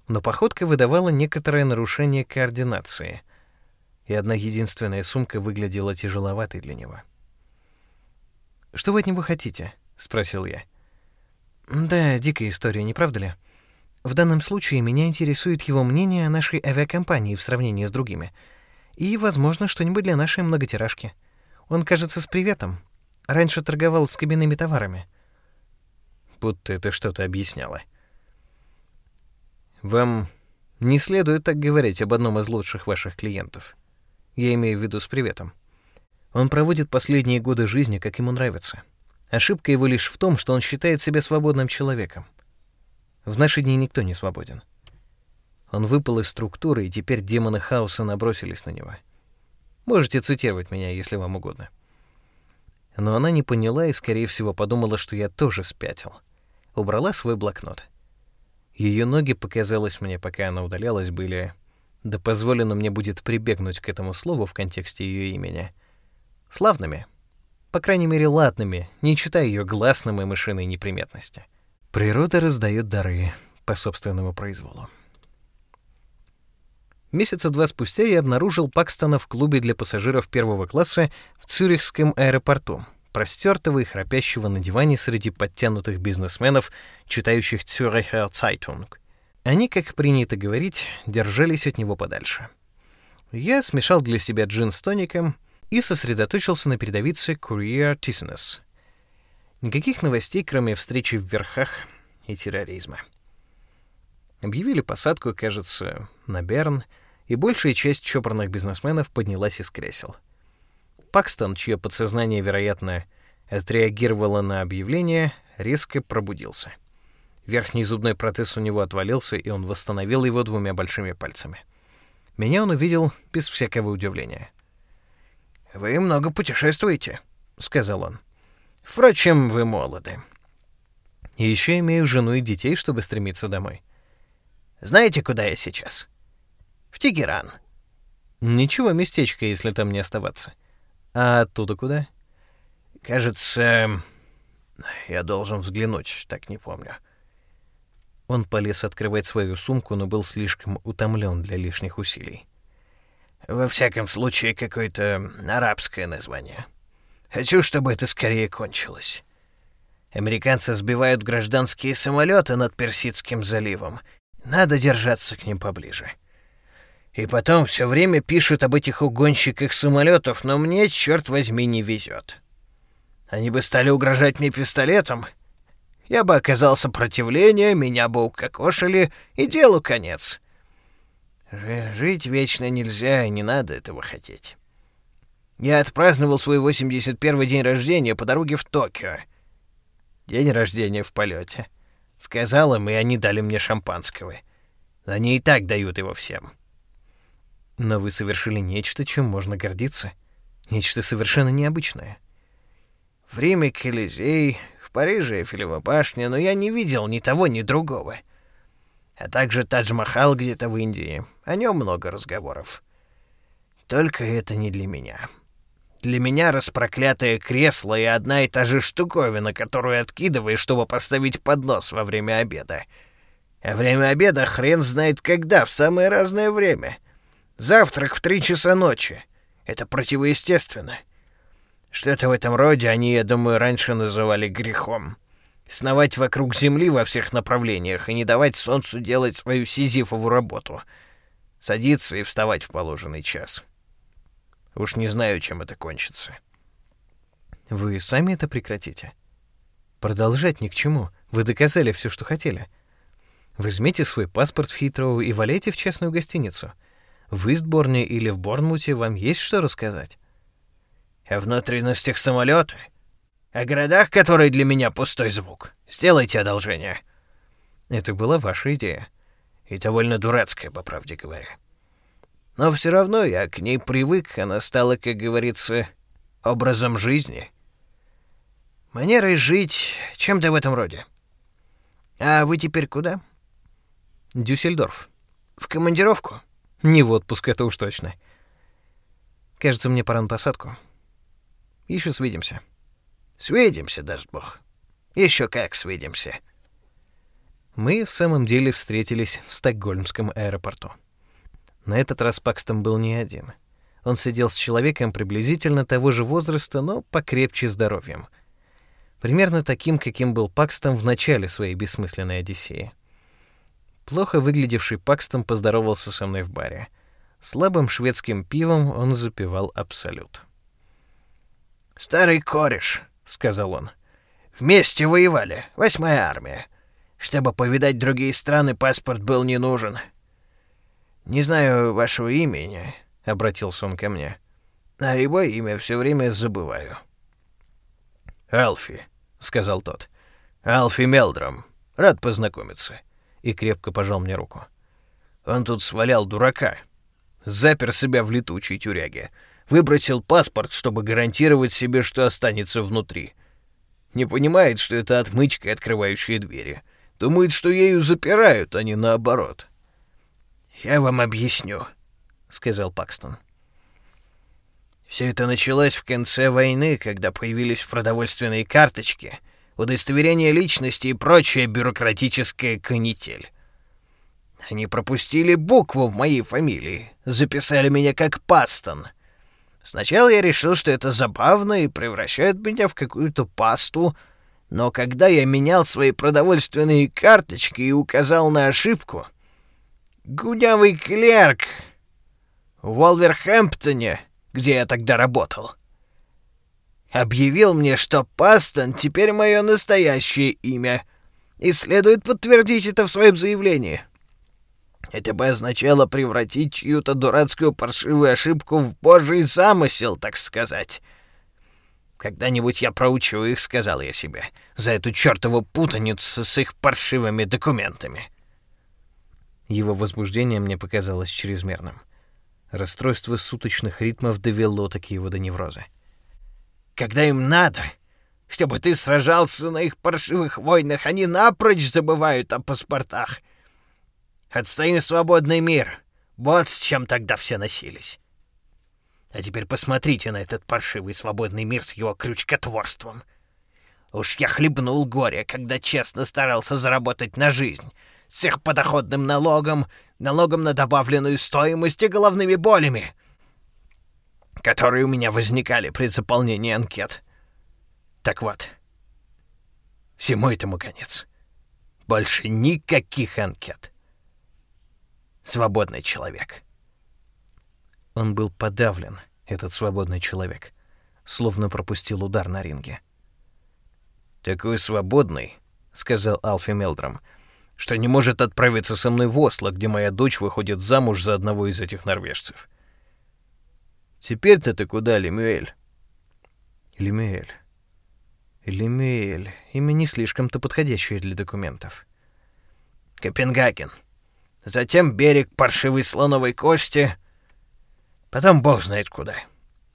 S1: Но походка выдавала некоторое нарушение координации, и одна единственная сумка выглядела тяжеловатой для него. Что вы от него хотите?» — спросил я. «Да, дикая история, не правда ли? В данном случае меня интересует его мнение о нашей авиакомпании в сравнении с другими. И, возможно, что-нибудь для нашей многотиражки. Он, кажется, с приветом. Раньше торговал с кабинными товарами». Будто это что-то объясняло. «Вам не следует так говорить об одном из лучших ваших клиентов. Я имею в виду с приветом. Он проводит последние годы жизни, как ему нравится. Ошибка его лишь в том, что он считает себя свободным человеком. В наши дни никто не свободен. Он выпал из структуры, и теперь демоны хаоса набросились на него. Можете цитировать меня, если вам угодно. Но она не поняла и, скорее всего, подумала, что я тоже спятил. Убрала свой блокнот. Ее ноги, показалось мне, пока она удалялась, были... Да позволено мне будет прибегнуть к этому слову в контексте ее имени — Славными. По крайней мере, ладными, не читая ее гласным и мышиной неприметности. Природа раздает дары по собственному произволу.
S10: Месяца два спустя я обнаружил Пакстона в клубе для пассажиров первого класса в Цюрихском аэропорту, простертого и храпящего на диване среди подтянутых бизнесменов, читающих Цюрихер Zeitung. Они, как принято говорить, держались от него подальше. Я смешал для себя джин с тоником и сосредоточился на передовице Courier Tissonus. Никаких новостей, кроме встречи в верхах и терроризма. Объявили посадку, кажется, на Берн, и большая часть чопорных бизнесменов поднялась из кресел. Пакстон, чье подсознание, вероятно, отреагировало на объявление, резко пробудился. Верхний зубной протез у него отвалился, и он восстановил его двумя большими пальцами. Меня он увидел без всякого удивления.
S1: «Вы много путешествуете», — сказал он. «Впрочем, вы молоды».
S10: И еще имею жену и детей, чтобы стремиться домой.
S1: Знаете, куда я сейчас? В Тегеран.
S10: Ничего, местечко, если там не оставаться. А оттуда куда?
S1: Кажется, я должен взглянуть, так не помню.
S10: Он полез открывать свою сумку, но был слишком утомлен для лишних усилий.
S1: Во всяком случае, какое-то арабское название. Хочу, чтобы это скорее кончилось. Американцы сбивают гражданские самолеты над Персидским заливом — надо держаться к ним поближе. И потом все время пишут об этих угонщиках самолетов, но мне, черт возьми, не везет. Они бы стали угрожать мне пистолетом. Я бы оказал сопротивление, меня бы укокошили, и делу конец. Жить вечно нельзя, и не надо этого хотеть. Я отпраздновал свой 81-й день рождения по дороге в Токио. День рождения в полете. Сказал им, и они дали мне шампанского. Они и так дают его всем.
S10: Но вы совершили нечто, чем можно гордиться. Нечто совершенно необычное.
S1: В Риме Колизей, в Париже Эфелева башня, но я не видел ни того, ни другого. А также Тадж-Махал где-то в Индии. О нем много разговоров. Только это не для меня. Для меня распроклятое кресло и одна и та же штуковина, которую откидываешь, чтобы поставить поднос во время обеда. А время обеда хрен знает когда, в самое разное время. Завтрак в три часа ночи. Это противоестественно. Что-то в этом роде они, я думаю, раньше называли грехом. Сновать вокруг Земли во всех направлениях и не давать Солнцу делать свою сизифову работу. Садиться и вставать в положенный час. Уж не знаю, чем это кончится.
S10: Вы сами это прекратите. Продолжать ни к чему. Вы доказали все, что хотели. Возьмите свой паспорт в Хитроу и валяйте в частную гостиницу. В Истборне или в Борнмуте вам есть что рассказать?
S1: О внутренностях самолета? О городах, которые для меня пустой звук. Сделайте одолжение.
S10: Это была ваша идея.
S1: И довольно дурацкая, по правде говоря. Но все равно я к ней привык, она стала, как говорится, образом жизни. Манерой жить, чем-то в этом роде. А вы теперь куда?
S10: Дюссельдорф.
S1: В командировку?
S10: Не в отпуск, это уж точно. Кажется, мне пора на посадку. Еще свидимся.
S1: Свидимся, даст бог. Еще как свидимся.
S10: Мы в самом деле встретились в Стокгольмском аэропорту. На этот раз Пакстон был не один. Он сидел с человеком приблизительно того же возраста, но покрепче здоровьем. Примерно таким, каким был Пакстон в начале своей бессмысленной Одиссеи. Плохо выглядевший Пакстон поздоровался со мной в баре. Слабым шведским пивом он запивал абсолют.
S1: «Старый кореш», — сказал он. «Вместе воевали, восьмая армия. Чтобы повидать другие страны, паспорт был не нужен. «Не знаю вашего имени», — обратился он ко мне. «А его имя все время забываю». «Алфи», — сказал тот. «Алфи Мелдром. Рад познакомиться». И крепко пожал мне руку. Он тут свалял дурака. Запер себя в летучей тюряге. Выбросил паспорт, чтобы гарантировать себе, что останется внутри. Не понимает, что это отмычка, открывающая двери. Думает, что ею запирают, а не наоборот. «Я вам объясню», — сказал Пакстон. Все это началось в конце войны, когда появились продовольственные карточки, удостоверение личности и прочая бюрократическая канитель.
S11: Они пропустили букву в моей фамилии, записали меня как Пастон. Сначала я решил, что это забавно и превращает меня в какую-то пасту, но когда я менял свои продовольственные карточки и указал на ошибку, гудявый клерк в Волверхэмптоне, где я тогда работал, объявил мне, что Пастон теперь мое настоящее имя, и следует подтвердить это в своем заявлении. Это бы означало превратить чью-то дурацкую паршивую ошибку в божий замысел, так сказать. Когда-нибудь я проучу их, сказал я себе, за эту чертову путаницу с их паршивыми документами.
S1: Его возбуждение мне показалось чрезмерным. Расстройство суточных ритмов довело таки его до невроза.
S11: Когда им надо, чтобы ты сражался на их паршивых войнах, они напрочь забывают о паспортах. Отстоим свободный мир. Вот с чем тогда все носились. А теперь посмотрите на этот паршивый свободный мир с его крючкотворством. Уж я хлебнул горе, когда честно старался заработать на жизнь. С их подоходным налогом, налогом на добавленную стоимость и головными болями — которые у меня возникали при заполнении анкет. Так вот, всему этому конец. Больше никаких анкет. Свободный человек.
S1: Он был подавлен, этот свободный человек, словно пропустил удар на ринге.
S11: «Такой свободный», — сказал Алфи Мелдром, — «что не может отправиться со мной в Осло, где моя дочь выходит замуж за одного из этих норвежцев. Теперь-то ты куда, Лемюэль?»
S1: «Лемюэль. Лемюэль. Имя не слишком-то подходящее для документов».
S11: «Копенгаген. Затем берег паршивой слоновой кости. Потом бог знает куда.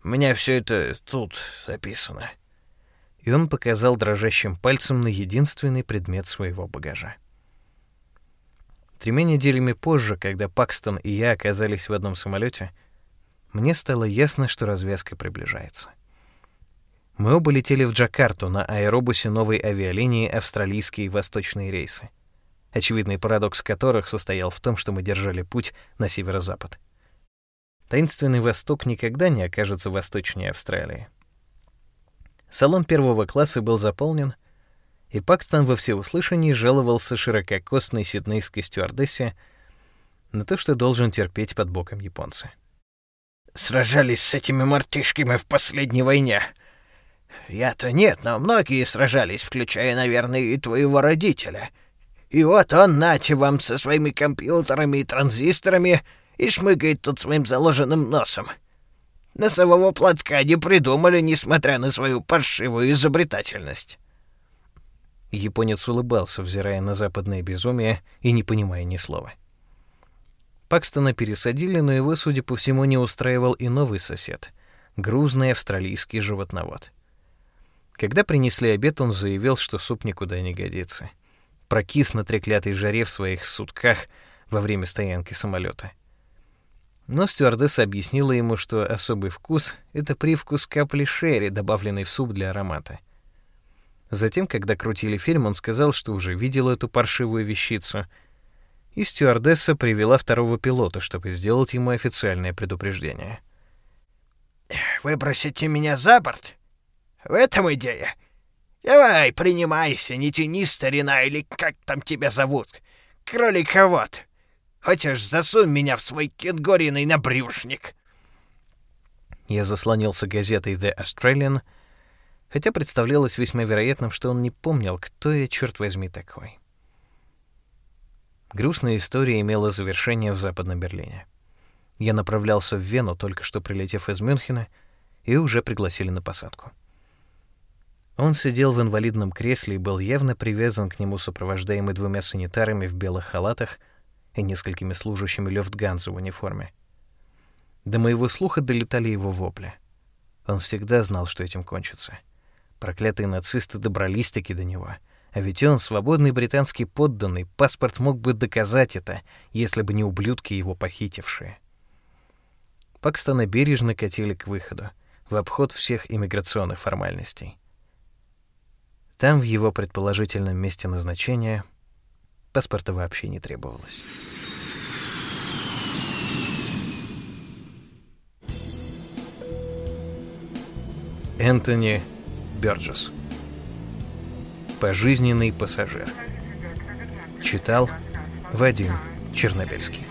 S11: У меня все это тут записано».
S1: И он показал дрожащим пальцем на единственный предмет своего багажа. Тремя неделями позже, когда Пакстон и я оказались в одном самолете, мне стало ясно, что развязка приближается. Мы оба летели в Джакарту на аэробусе новой авиалинии «Австралийские восточные рейсы», очевидный парадокс которых состоял в том, что мы держали путь на северо-запад. Таинственный Восток никогда не окажется восточнее Австралии. Салон первого класса был заполнен, и Пакстон во всеуслышании жаловался ширококосной сиднейской стюардессе на то, что должен терпеть под боком японца
S11: сражались с этими мартышками в последней войне. Я-то нет, но многие сражались, включая, наверное, и твоего родителя. И вот он, нате вам, со своими компьютерами и транзисторами, и шмыгает тут своим заложенным носом. Носового платка не придумали, несмотря на свою паршивую изобретательность.
S1: Японец улыбался, взирая на западное безумие и не понимая ни слова. — Пакстона пересадили, но его, судя по всему, не устраивал и новый сосед — грузный австралийский животновод. Когда принесли обед, он заявил, что суп никуда не годится. Прокис на треклятой жаре в своих сутках во время стоянки самолета. Но стюардесса объяснила ему, что особый вкус — это привкус капли шерри, добавленной в суп для аромата. Затем, когда крутили фильм, он сказал, что уже видел эту паршивую вещицу — и стюардесса привела второго пилота, чтобы сделать ему официальное предупреждение.
S11: «Выбросите меня за борт? В этом идея? Давай, принимайся, не тяни, старина, или как там тебя зовут? Кроликовод. Хочешь, засунь меня в свой кенгуриный набрюшник?»
S1: Я заслонился газетой The Australian, хотя представлялось весьма вероятным, что он не помнил, кто я, черт возьми, такой. Грустная история имела завершение в Западном Берлине. Я направлялся в Вену, только что прилетев из Мюнхена, и уже пригласили на посадку. Он сидел в инвалидном кресле и был явно привязан к нему, сопровождаемый двумя санитарами в белых халатах и несколькими служащими Люфтганза в униформе. До моего слуха долетали его вопли. Он всегда знал, что этим кончится. Проклятые нацисты добрались-таки до него — а ведь он, свободный британский подданный, паспорт мог бы доказать это, если бы не ублюдки его похитившие. Пакстона бережно катили к выходу, в обход всех иммиграционных формальностей. Там, в его предположительном месте назначения, паспорта вообще не требовалось. Энтони Бёрджесс Пожизненный пассажир. Читал Вадим Чернобельский.